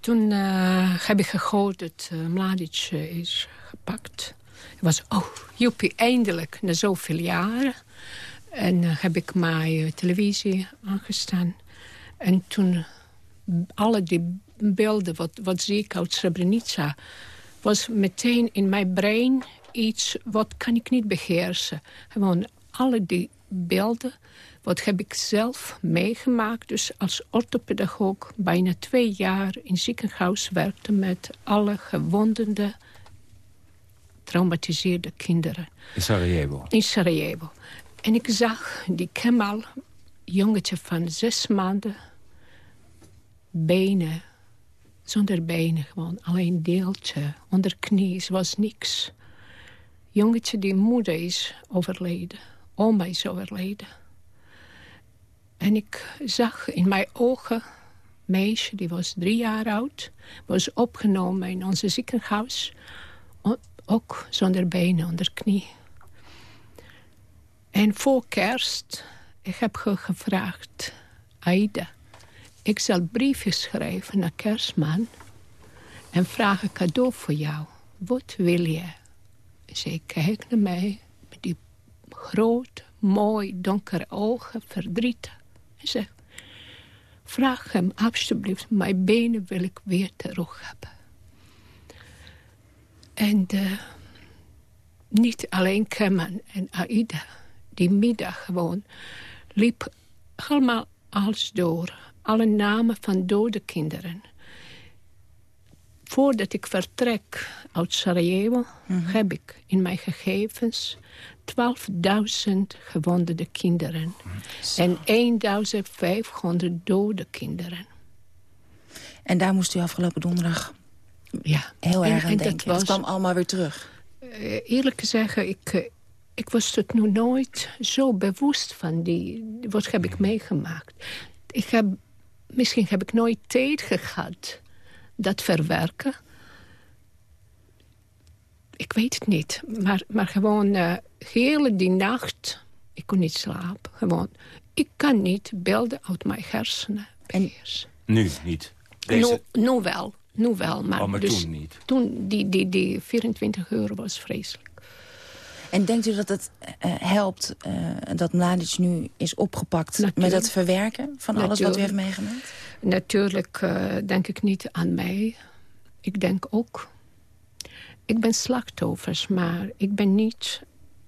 Toen heb ik gehoord dat Mladic is gepakt. Het was, oh, joepie, eindelijk, na zoveel jaren. En uh, heb ik mijn uh, televisie aangestaan. En toen alle die beelden, wat, wat zie ik uit Srebrenica... was meteen in mijn brein iets wat kan ik niet beheersen. Gewoon alle die beelden, wat heb ik zelf meegemaakt. Dus als orthopedagoog bijna twee jaar in ziekenhuis werkte... met alle gewondende, traumatiseerde kinderen. In Sarajevo? In Sarajevo. En ik zag die Kemal, jongetje van zes maanden, benen, zonder benen gewoon, alleen deeltje, onder knie, was niks. Jongetje die moeder is overleden, oma is overleden. En ik zag in mijn ogen, meisje, die was drie jaar oud, was opgenomen in onze ziekenhuis, ook zonder benen, onder knie. En voor kerst, ik heb gevraagd, Aida, ik zal briefjes schrijven naar kerstman en vraag een cadeau voor jou. Wat wil je? Zij kijkt naar mij met die grote, mooi, donkere ogen, verdriet. En zegt, vraag hem alsjeblieft, mijn benen wil ik weer terug hebben. En uh, niet alleen Keman en Aida die middag gewoon liep allemaal alles door. Alle namen van dode kinderen. Voordat ik vertrek uit Sarajevo... Mm -hmm. heb ik in mijn gegevens 12.000 gewonde kinderen. Zo. En 1.500 dode kinderen. En daar moest u afgelopen donderdag ja. heel erg en, aan en denken. Dat was, het kwam allemaal weer terug. Uh, eerlijk gezegd, ik, ik was tot nu nooit zo bewust van die... Wat heb ik meegemaakt? Ik heb, misschien heb ik nooit tijd gehad dat verwerken. Ik weet het niet. Maar, maar gewoon uh, hele die nacht... Ik kon niet slapen. Gewoon. Ik kan niet beelden uit mijn hersenen beheersen. Nu niet? Deze... Nu, nu wel. Nu wel. Maar, oh, maar dus toen niet? Toen, die, die, die 24 euro was vreselijk. En denkt u dat het uh, helpt uh, dat Mladic nu is opgepakt... Natuurlijk. met het verwerken van alles Natuurlijk. wat u heeft meegemaakt? Natuurlijk uh, denk ik niet aan mij. Ik denk ook... Ik ben slachtoffers, maar ik ben niet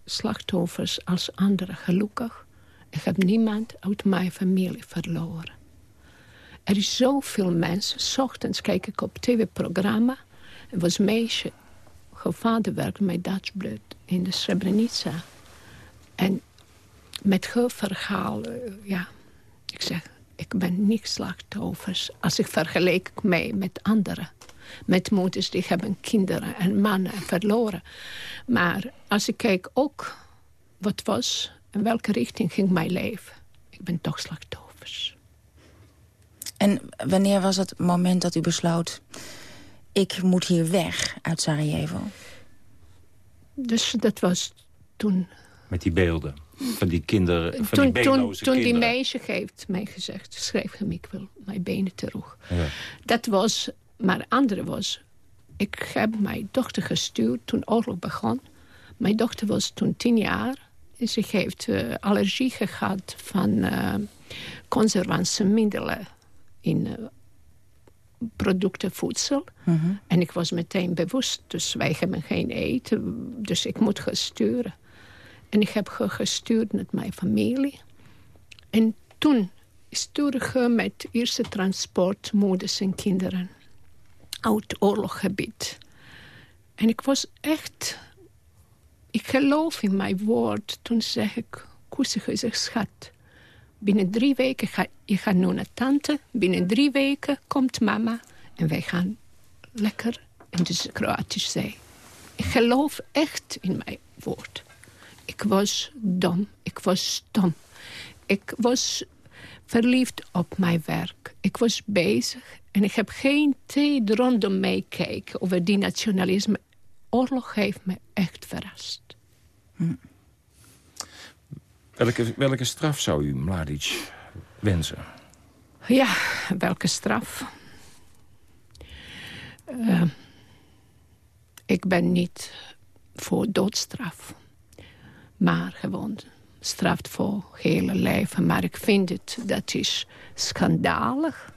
slachtoffers als anderen gelukkig. Ik heb niemand uit mijn familie verloren. Er is zoveel mensen. S ochtends kijk ik op tv-programma. Er was een meisje haar vader werkte met Dutch Blood in de Srebrenica. En met haar verhaal, ja, ik zeg, ik ben niet slachtoffers. Als ik vergelijk mij met anderen. Met moeders die hebben kinderen en mannen verloren. Maar als ik kijk ook wat was, in welke richting ging mijn leven. Ik ben toch slachtoffers. En wanneer was het moment dat u besloot ik moet hier weg uit Sarajevo. Dus dat was toen... Met die beelden van die kinderen, van toen, die toen, toen kinderen. die meisje heeft mij gezegd, schrijf hem, ik wil mijn benen terug. Ja. Dat was, maar andere was... Ik heb mijn dochter gestuurd toen oorlog begon. Mijn dochter was toen tien jaar. En ze heeft uh, allergie gehad van uh, conservantie middelen in... Uh, producten, voedsel. Mhm. En ik was meteen bewust, dus wij hebben geen eten. Dus ik moet gaan sturen. En ik heb gestuurd met mijn familie. En toen terug met eerste transport, moeders en kinderen. Uit oorloggebied. En ik was echt... Ik geloof in mijn woord. Toen zeg ik, Koesig gezegd, schat... Binnen drie weken ga je gaat nu naar tante. Binnen drie weken komt mama. En wij gaan lekker in de Kroatische Zee. Ik geloof echt in mijn woord. Ik was dom. Ik was stom. Ik was verliefd op mijn werk. Ik was bezig en ik heb geen tijd rondom meekijken over die nationalisme. Oorlog heeft me echt verrast. Hm. Welke, welke straf zou u Mladic wensen? Ja, welke straf? Uh, ik ben niet voor doodstraf. Maar gewoon straft voor hele leven. Maar ik vind het, dat is schandalig...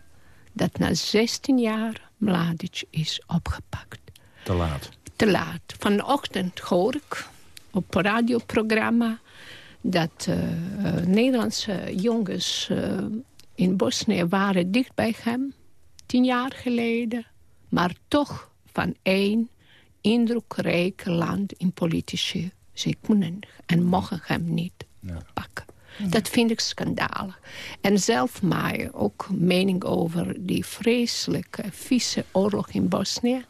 dat na 16 jaar Mladic is opgepakt. Te laat? Te laat. Vanochtend hoor ik op een radioprogramma... dat uh, Nederlandse jongens uh, in Bosnië waren dicht bij hem. Tien jaar geleden. Maar toch van één indrukrijke land in politici. Ze kunnen en mogen hem niet pakken. Dat vind ik schandalig. En zelf mij ook mening over die vreselijke, vieze oorlog in Bosnië.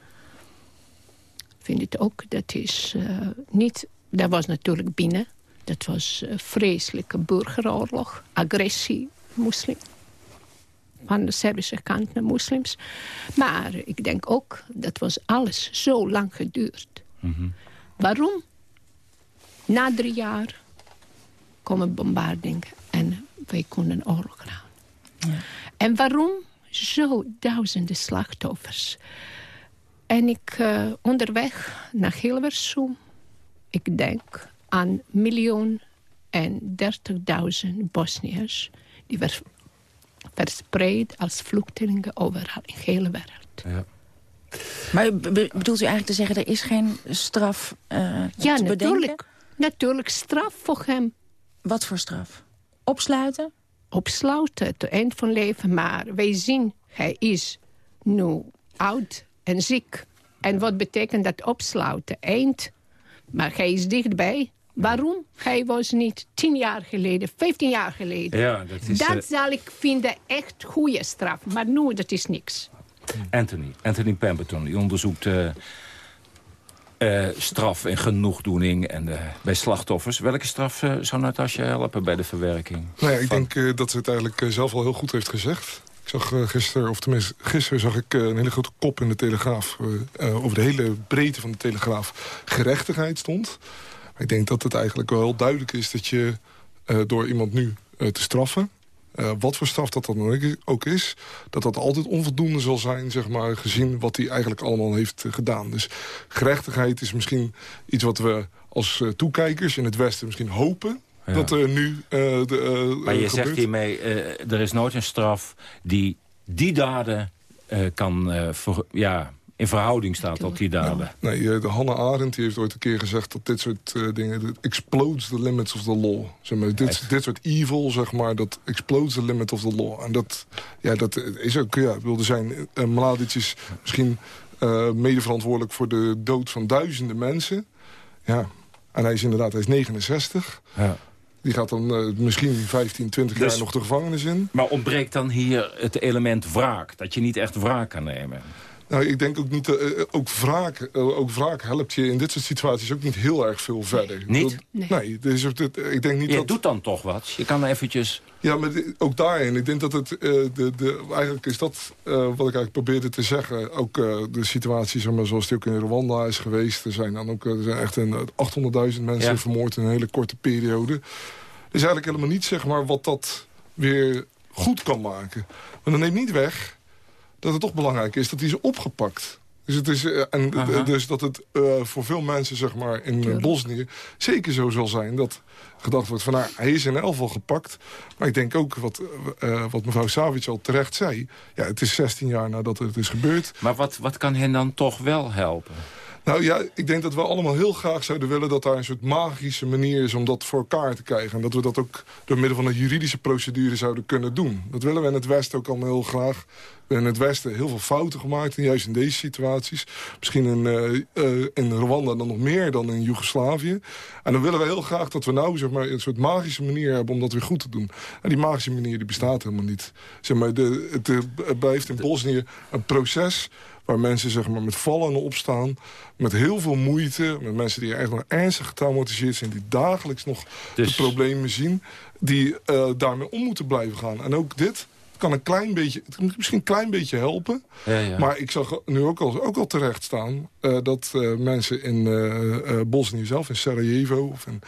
Vind ik ook, dat is uh, niet... Dat was natuurlijk binnen. Dat was een vreselijke burgeroorlog. Agressie, moslim. Van de Servische kant naar moslims. Maar ik denk ook, dat was alles zo lang geduurd. Mm -hmm. Waarom? Na drie jaar komen bombardingen en wij konden oorlog gaan. Ja. En waarom? Zo duizenden slachtoffers. En ik uh, onderweg naar Hilversum, ik denk aan miljoen en dertigduizend Bosniërs... die werden verspreid als vluchtelingen overal in de hele wereld. Ja. Maar bedoelt u eigenlijk te zeggen, er is geen straf uh, ja, te natuurlijk. Natuurlijk straf voor hem. Wat voor straf? Opsluiten? Opsluiten, het eind van leven. Maar wij zien, hij is nu oud en ziek. En wat betekent dat opsluiten? Eind. Maar hij is dichtbij. Waarom? Hij was niet tien jaar geleden, vijftien jaar geleden. Ja, dat is, dat uh... zal ik vinden echt goede straf. Maar nu, dat is niks. Anthony, Anthony Pemberton, die onderzoekt uh, uh, straf en genoegdoening en, uh, bij slachtoffers. Welke straf zou Natasja helpen bij de verwerking? Nou ja, ik van... denk dat ze het eigenlijk zelf al heel goed heeft gezegd. Ik zag gisteren, of tenminste gisteren zag ik een hele grote kop in de Telegraaf... over de hele breedte van de Telegraaf gerechtigheid stond. Ik denk dat het eigenlijk wel heel duidelijk is dat je door iemand nu te straffen... Uh, wat voor straf dat dan ook is... dat dat altijd onvoldoende zal zijn, zeg maar, gezien wat hij eigenlijk allemaal heeft gedaan. Dus gerechtigheid is misschien iets wat we als toekijkers in het Westen misschien hopen... Ja. Dat er nu de, Maar je zegt hiermee, er is nooit een straf die die daden kan voor, ja, in verhouding staat tot die daden. Nee, de Hannah Arendt die heeft ooit een keer gezegd dat dit soort uh, dingen... explodes the limits of the law. Zeg maar, dit, dit soort evil, zeg maar, dat explodes the limit of the law. En dat, ja, dat is ook, ja, wilde zijn... Uh, Mladic is misschien uh, mede verantwoordelijk voor de dood van duizenden mensen. Ja, en hij is inderdaad, hij is 69... Ja. Die gaat dan uh, misschien 15, 20 dus, jaar nog de gevangenis in. Maar ontbreekt dan hier het element wraak? Dat je niet echt wraak kan nemen? Nou, ik denk ook niet... Uh, ook, wraak, uh, ook wraak helpt je in dit soort situaties ook niet heel erg veel verder. Niet? nee. nee dus, ik denk niet je dat... doet dan toch wat? Je kan eventjes... Ja, maar ook daarin. Ik denk dat het... Uh, de, de, eigenlijk is dat wat ik eigenlijk probeerde te zeggen. Ook de situatie zeg maar, zoals die ook in Rwanda is geweest. Er zijn dan ook er zijn echt 800.000 mensen ja. vermoord in een hele korte periode. is eigenlijk helemaal niet zeg maar, wat dat weer goed kan maken. Maar dat neemt niet weg dat het toch belangrijk is dat hij is opgepakt. Dus, het is, uh, en, dus dat het uh, voor veel mensen zeg maar, in uh, Bosnië zeker zo zal zijn... dat gedacht wordt van nou, hij is in elk geval gepakt. Maar ik denk ook wat, wat mevrouw Savic al terecht zei... Ja, het is 16 jaar nadat het is gebeurd. Maar wat, wat kan hen dan toch wel helpen? Nou ja, ik denk dat we allemaal heel graag zouden willen... dat daar een soort magische manier is om dat voor elkaar te krijgen. En dat we dat ook door middel van een juridische procedure zouden kunnen doen. Dat willen we in het Westen ook allemaal heel graag. We in het Westen heel veel fouten gemaakt, en juist in deze situaties. Misschien in, uh, in Rwanda dan nog meer dan in Joegoslavië. En dan willen we heel graag dat we nou zeg maar, een soort magische manier hebben om dat weer goed te doen. En die magische manier die bestaat helemaal niet. Zeg maar, de, het, het blijft in Bosnië een proces waar mensen zeg maar, met vallen en opstaan... met heel veel moeite, met mensen die echt nog ernstig getraumatiseerd zijn... die dagelijks nog de problemen zien... die uh, daarmee om moeten blijven gaan. En ook dit kan een klein beetje, het kan misschien een klein beetje helpen. Ja, ja. Maar ik zag nu ook al, ook al terecht staan... Uh, dat uh, mensen in uh, Bosnië zelf, in Sarajevo of in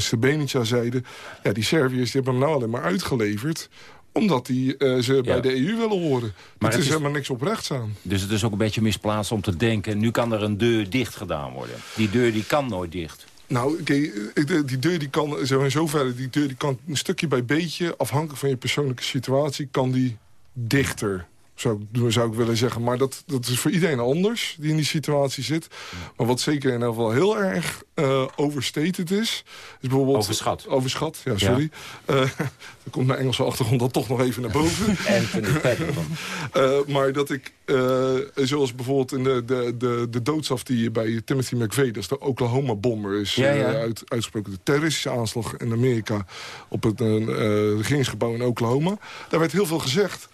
Srebrenica zeiden... ja, die Serviërs die hebben hem nou alleen maar uitgeleverd omdat die uh, ze bij de EU willen horen. Maar het is, is helemaal niks oprechts aan. Dus het is ook een beetje misplaatst om te denken... nu kan er een deur dicht gedaan worden. Die deur die kan nooit dicht. Nou, okay, die deur die kan, in zoverre, die deur die kan een stukje bij beetje... afhankelijk van je persoonlijke situatie, kan die dichter zou, zou ik willen zeggen. Maar dat, dat is voor iedereen anders die in die situatie zit. Maar wat zeker in ieder geval heel erg uh, overstated is... is bijvoorbeeld... Overschat. Overschat, ja, sorry. Ja. Uh, dan komt mijn Engelse achtergrond dan toch nog even naar boven. uh, maar dat ik, zoals bijvoorbeeld in de, de, de, de doodsaf die bij Timothy McVeigh... dat is de Oklahoma-bomber, is ja, ja. Uit, uitgesproken. De terroristische aanslag in Amerika op het regeringsgebouw in Oklahoma. Daar werd heel veel gezegd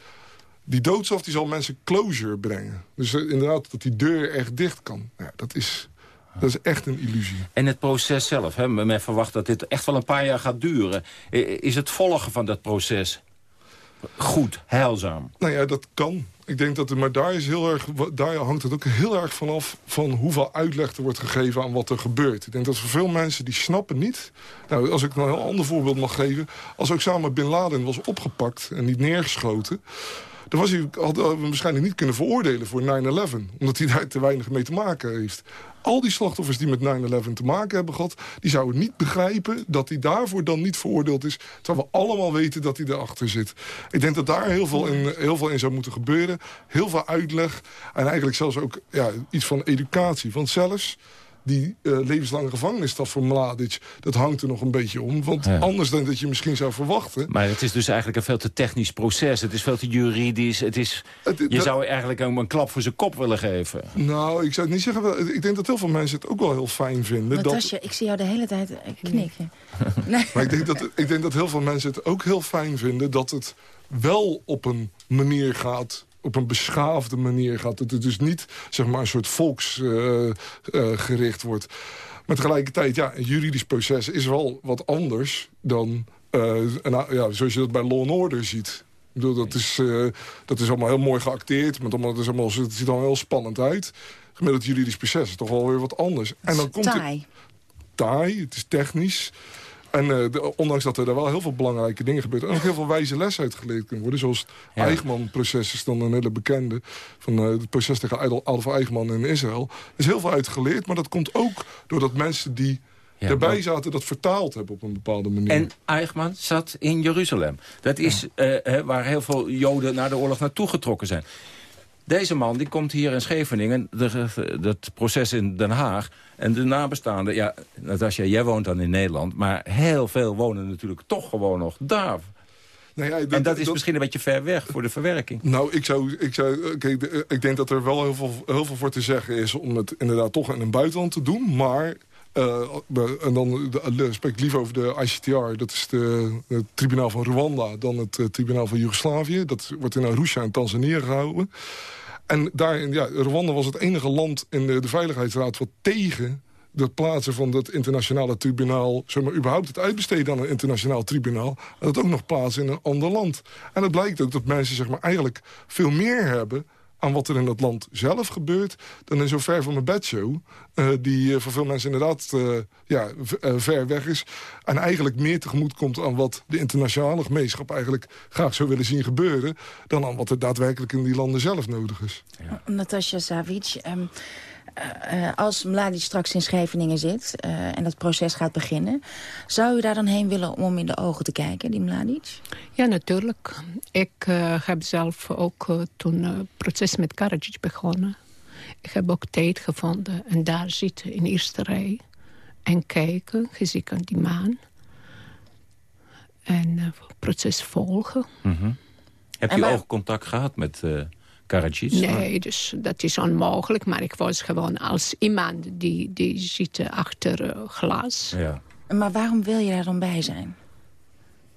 die doodsof die zal mensen closure brengen. Dus uh, inderdaad dat die deur echt dicht kan. Ja, dat, is, dat is echt een illusie. En het proces zelf, hè? men verwacht dat dit echt wel een paar jaar gaat duren. Is het volgen van dat proces goed, heilzaam? Nou ja, dat kan. Ik denk dat, maar daar, is heel erg, daar hangt het ook heel erg vanaf... van hoeveel uitleg er wordt gegeven aan wat er gebeurt. Ik denk dat voor veel mensen die snappen niet... Nou, als ik nou een heel ander voorbeeld mag geven... als Osama Bin Laden was opgepakt en niet neergeschoten dan was hij, hadden we waarschijnlijk niet kunnen veroordelen voor 9-11. Omdat hij daar te weinig mee te maken heeft. Al die slachtoffers die met 9-11 te maken hebben gehad... die zouden niet begrijpen dat hij daarvoor dan niet veroordeeld is. Terwijl we allemaal weten dat hij erachter zit. Ik denk dat daar heel veel in, heel veel in zou moeten gebeuren. Heel veel uitleg. En eigenlijk zelfs ook ja, iets van educatie. Want zelfs die uh, levenslange gevangenisstraf voor Mladic... dat hangt er nog een beetje om. Want anders dan dat je misschien zou verwachten... Maar het is dus eigenlijk een veel te technisch proces. Het is veel te juridisch. Het is, je zou eigenlijk een, een klap voor zijn kop willen geven. Nou, ik zou het niet zeggen. Ik denk dat heel veel mensen het ook wel heel fijn vinden. Dat... ik zie jou de hele tijd knikken. Nee. Maar ik denk, dat, ik denk dat heel veel mensen het ook heel fijn vinden... dat het wel op een manier gaat op een beschaafde manier gaat. Dat het dus niet zeg maar, een soort volksgericht uh, uh, wordt. Maar tegelijkertijd, ja, een juridisch proces is wel wat anders dan... Uh, ja, zoals je dat bij Law and Order ziet. Ik bedoel, dat, is, dat is allemaal heel mooi geacteerd. Met allemaal, dat is allemaal, het ziet er heel spannend uit. Gemiddeld juridisch proces is toch wel weer wat anders. En dan komt taai. Het, taai, het is technisch. En uh, de, ondanks dat er daar wel heel veel belangrijke dingen gebeuren... en ook heel veel wijze les uitgeleerd kunnen worden. Zoals het ja. Eichmann-proces is dan een hele bekende... van uh, het proces tegen Adolf Eichmann in Israël. Er is heel veel uitgeleerd, maar dat komt ook doordat mensen die... Ja, erbij zaten dat vertaald hebben op een bepaalde manier. En Eichmann zat in Jeruzalem. Dat is ja. uh, waar heel veel Joden na de oorlog naartoe getrokken zijn. Deze man die komt hier in Scheveningen, het proces in Den Haag... en de nabestaanden, ja, Natasja, jij woont dan in Nederland... maar heel veel wonen natuurlijk toch gewoon nog daar. Nou ja, en dat is misschien een beetje ver weg voor de verwerking. Nou, ik, zou, ik, zou, kijk, ik denk dat er wel heel veel, heel veel voor te zeggen is... om het inderdaad toch in een buitenland te doen, maar... Uh, en dan spreek ik liever over de ICTR. Dat is de, het tribunaal van Rwanda. Dan het uh, tribunaal van Joegoslavië. Dat wordt in Arusha en Tanzania gehouden. En daarin, ja, Rwanda was het enige land in de, de Veiligheidsraad... wat tegen het plaatsen van dat internationale tribunaal... zeg maar, überhaupt het uitbesteden aan een internationaal tribunaal... en dat ook nog plaatsen in een ander land. En het blijkt ook dat mensen zeg maar, eigenlijk veel meer hebben aan wat er in dat land zelf gebeurt... dan in zo ver van mijn bedshow... Uh, die uh, voor veel mensen inderdaad uh, ja, ver weg is... en eigenlijk meer tegemoet komt aan wat de internationale gemeenschap... eigenlijk graag zou willen zien gebeuren... dan aan wat er daadwerkelijk in die landen zelf nodig is. Ja. Natasja Savic... Um uh, als Mladic straks in Scheveningen zit uh, en dat proces gaat beginnen... zou u daar dan heen willen om hem in de ogen te kijken, die Mladic? Ja, natuurlijk. Ik uh, heb zelf ook toen het proces met Karadzic begonnen... Ik heb ook tijd gevonden en daar zitten in de eerste rij. En kijken, gezien aan die maan. En het proces volgen. Mhm. Heb En je waar- ook contact gehad met eh Karadzic? Nee, dus dat is onmogelijk. Maar ik was gewoon als iemand die, die zit achter eh, glas. Ja. Maar waarom wil je daar dan bij zijn?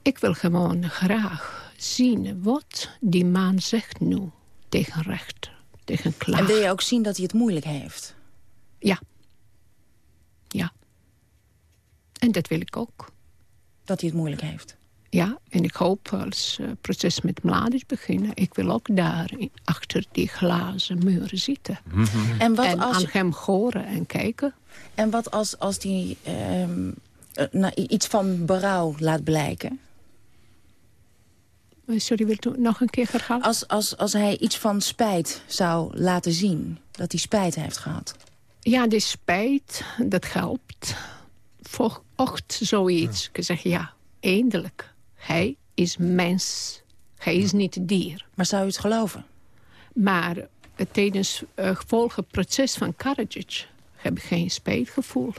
Ik wil gewoon graag zien wat die man zegt nu tegen rechter, tegen klaar. En wil je ook zien dat hij het moeilijk heeft? Ja. Ja. En dat wil ik ook. Dat hij het moeilijk heeft? Ja, en ik hoop als het proces met Mladic beginnen... ik wil ook daar achter die glazen muren zitten. En wat als- aan hem horen en kijken. En wat als, als hij ehm, eh, nou, iets van berouw laat blijken? Eh, Sorry, wilt u nog een keer herhalen? Als, als, als hij iets van spijt zou laten zien, dat hij spijt heeft gehad. Ja, de spijt, dat helpt. Vocht zoiets. Ik zeg, ja, eindelijk. Hij is mens. Hij is niet dier. Maar zou u het geloven? Maar eh, tijdens het gevolgde proces van Karadzic heb ik geen spijtgevoel.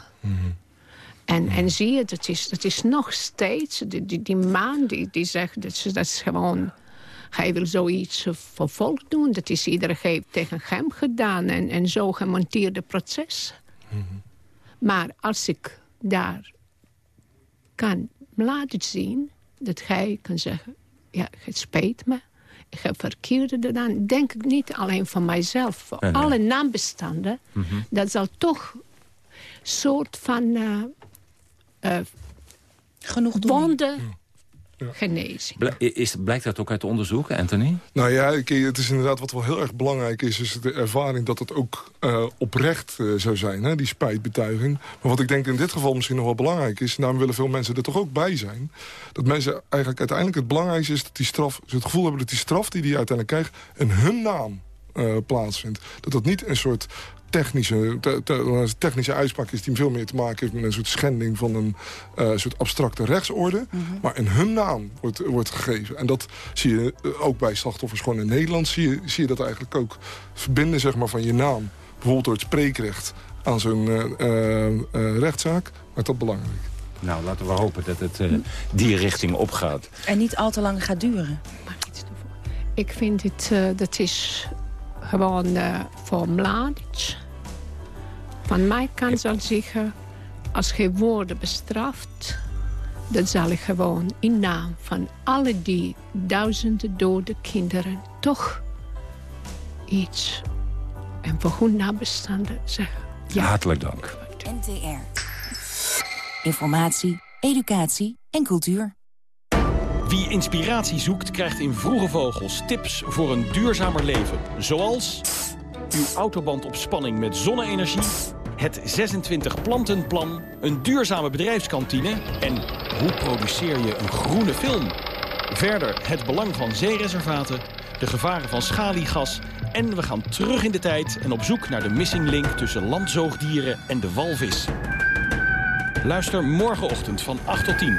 En, en zie je, dat is, dat is nog steeds... Die, die, die man die, die zegt, dat is, dat is gewoon... Hij wil zoiets voor volk doen. Dat is iedere keer tegen hem gedaan. En, en zo gemonteerde proces. Maar als ik daar kan laten zien... dat hij kan zeggen... ja, het spijt me. Ik heb verkeerde gedaan. Denk ik niet alleen van mijzelf. Voor Nee, nee. alle nabestaanden. Dat zal toch soort van... eh eh, Genoeg wonden genezing. Bl- is, blijkt dat ook uit onderzoek, Anthony? Nou ja, ik- het is inderdaad wat wel heel erg belangrijk is... is de ervaring dat het ook eh, oprecht eh, zou zijn, hè, die spijtbetuiging. Maar wat ik denk in dit geval misschien nog wel belangrijk is... en daarom willen veel mensen er toch ook bij zijn... dat mensen eigenlijk uiteindelijk het belangrijkste is... dat die straf, ze het gevoel hebben dat die straf die die uiteindelijk krijgt... in hun naam eh, plaatsvindt. Dat dat niet een soort technische, te- te- technische uitspraak is... die veel meer te maken heeft met een soort schending van een eh, soort abstracte rechtsorde. Maar in hun naam wordt, wordt gegeven. En dat zie je eh, ook bij slachtoffers gewoon in Nederland. Zie je, zie je dat eigenlijk ook verbinden zeg maar, van je naam. Bijvoorbeeld door het spreekrecht aan zo'n eh, rechtszaak. Maar dat belangrijk. Nou, laten we hopen dat het eh, die richting opgaat. En niet al te lang gaat duren. Ik vind het, eh, dat is gewoon eh, voor Mladic. Van mij kan zal zeggen, als je worden bestraft... dan zal ik gewoon in naam van alle die duizenden dode kinderen... toch iets en voor hun nabestaanden zeggen. Hartelijk dank. NTR. Informatie, educatie en cultuur. Wie inspiratie zoekt, krijgt in Vroege Vogels tips voor een duurzamer leven. Zoals uw autoband op spanning met zonne-energie... het 26 plantenplan, een duurzame bedrijfskantine... en hoe produceer je een groene film? Verder het belang van zeereservaten, de gevaren van schaliegas... en we gaan terug in de tijd en op zoek naar de missing link... tussen landzoogdieren en de walvis. Luister morgenochtend van 8 tot 10.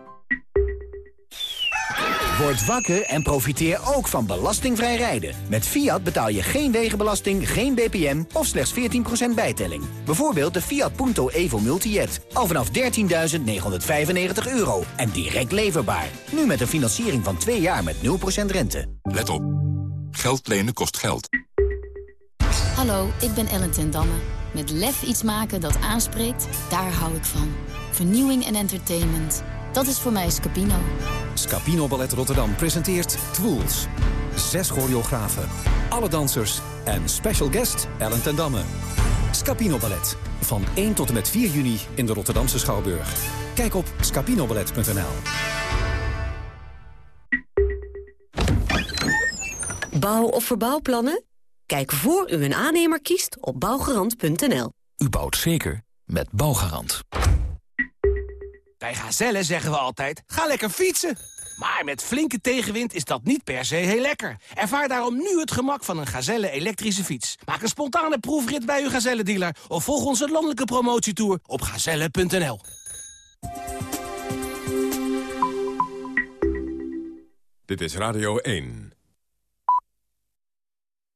Word wakker en profiteer ook van belastingvrij rijden. Met Fiat betaal je geen wegenbelasting, geen BPM of slechts 14% bijtelling. Bijvoorbeeld de Fiat Punto Evo Multijet. Al vanaf 13.995 euro en direct leverbaar. Nu met een financiering van 2 jaar met 0% rente. Let op. Geld lenen kost geld. Hallo, ik ben Ellen ten Damme. Met lef iets maken dat aanspreekt, daar hou ik van. Vernieuwing en entertainment. Dat is voor mij Scapino. Scapino Ballet Rotterdam presenteert Twools. Zes choreografen, alle dansers en special guest Ellen ten Damme. Scapino Ballet. Van 1 tot en met 4 juni in de Rotterdamse Schouwburg. Kijk op scapinoballet.nl. Bouw- of verbouwplannen? Kijk voor u een aannemer kiest op bouwgarant.nl. U bouwt zeker met Bouwgarant. Bij Gazelle zeggen we altijd, ga lekker fietsen. Maar met flinke tegenwind is dat niet per se heel lekker. Ervaar daarom nu het gemak van een Gazelle elektrische fiets. Maak een spontane proefrit bij uw Gazelle-dealer... of volg onze landelijke promotietour op gazelle.nl. Dit is Radio 1.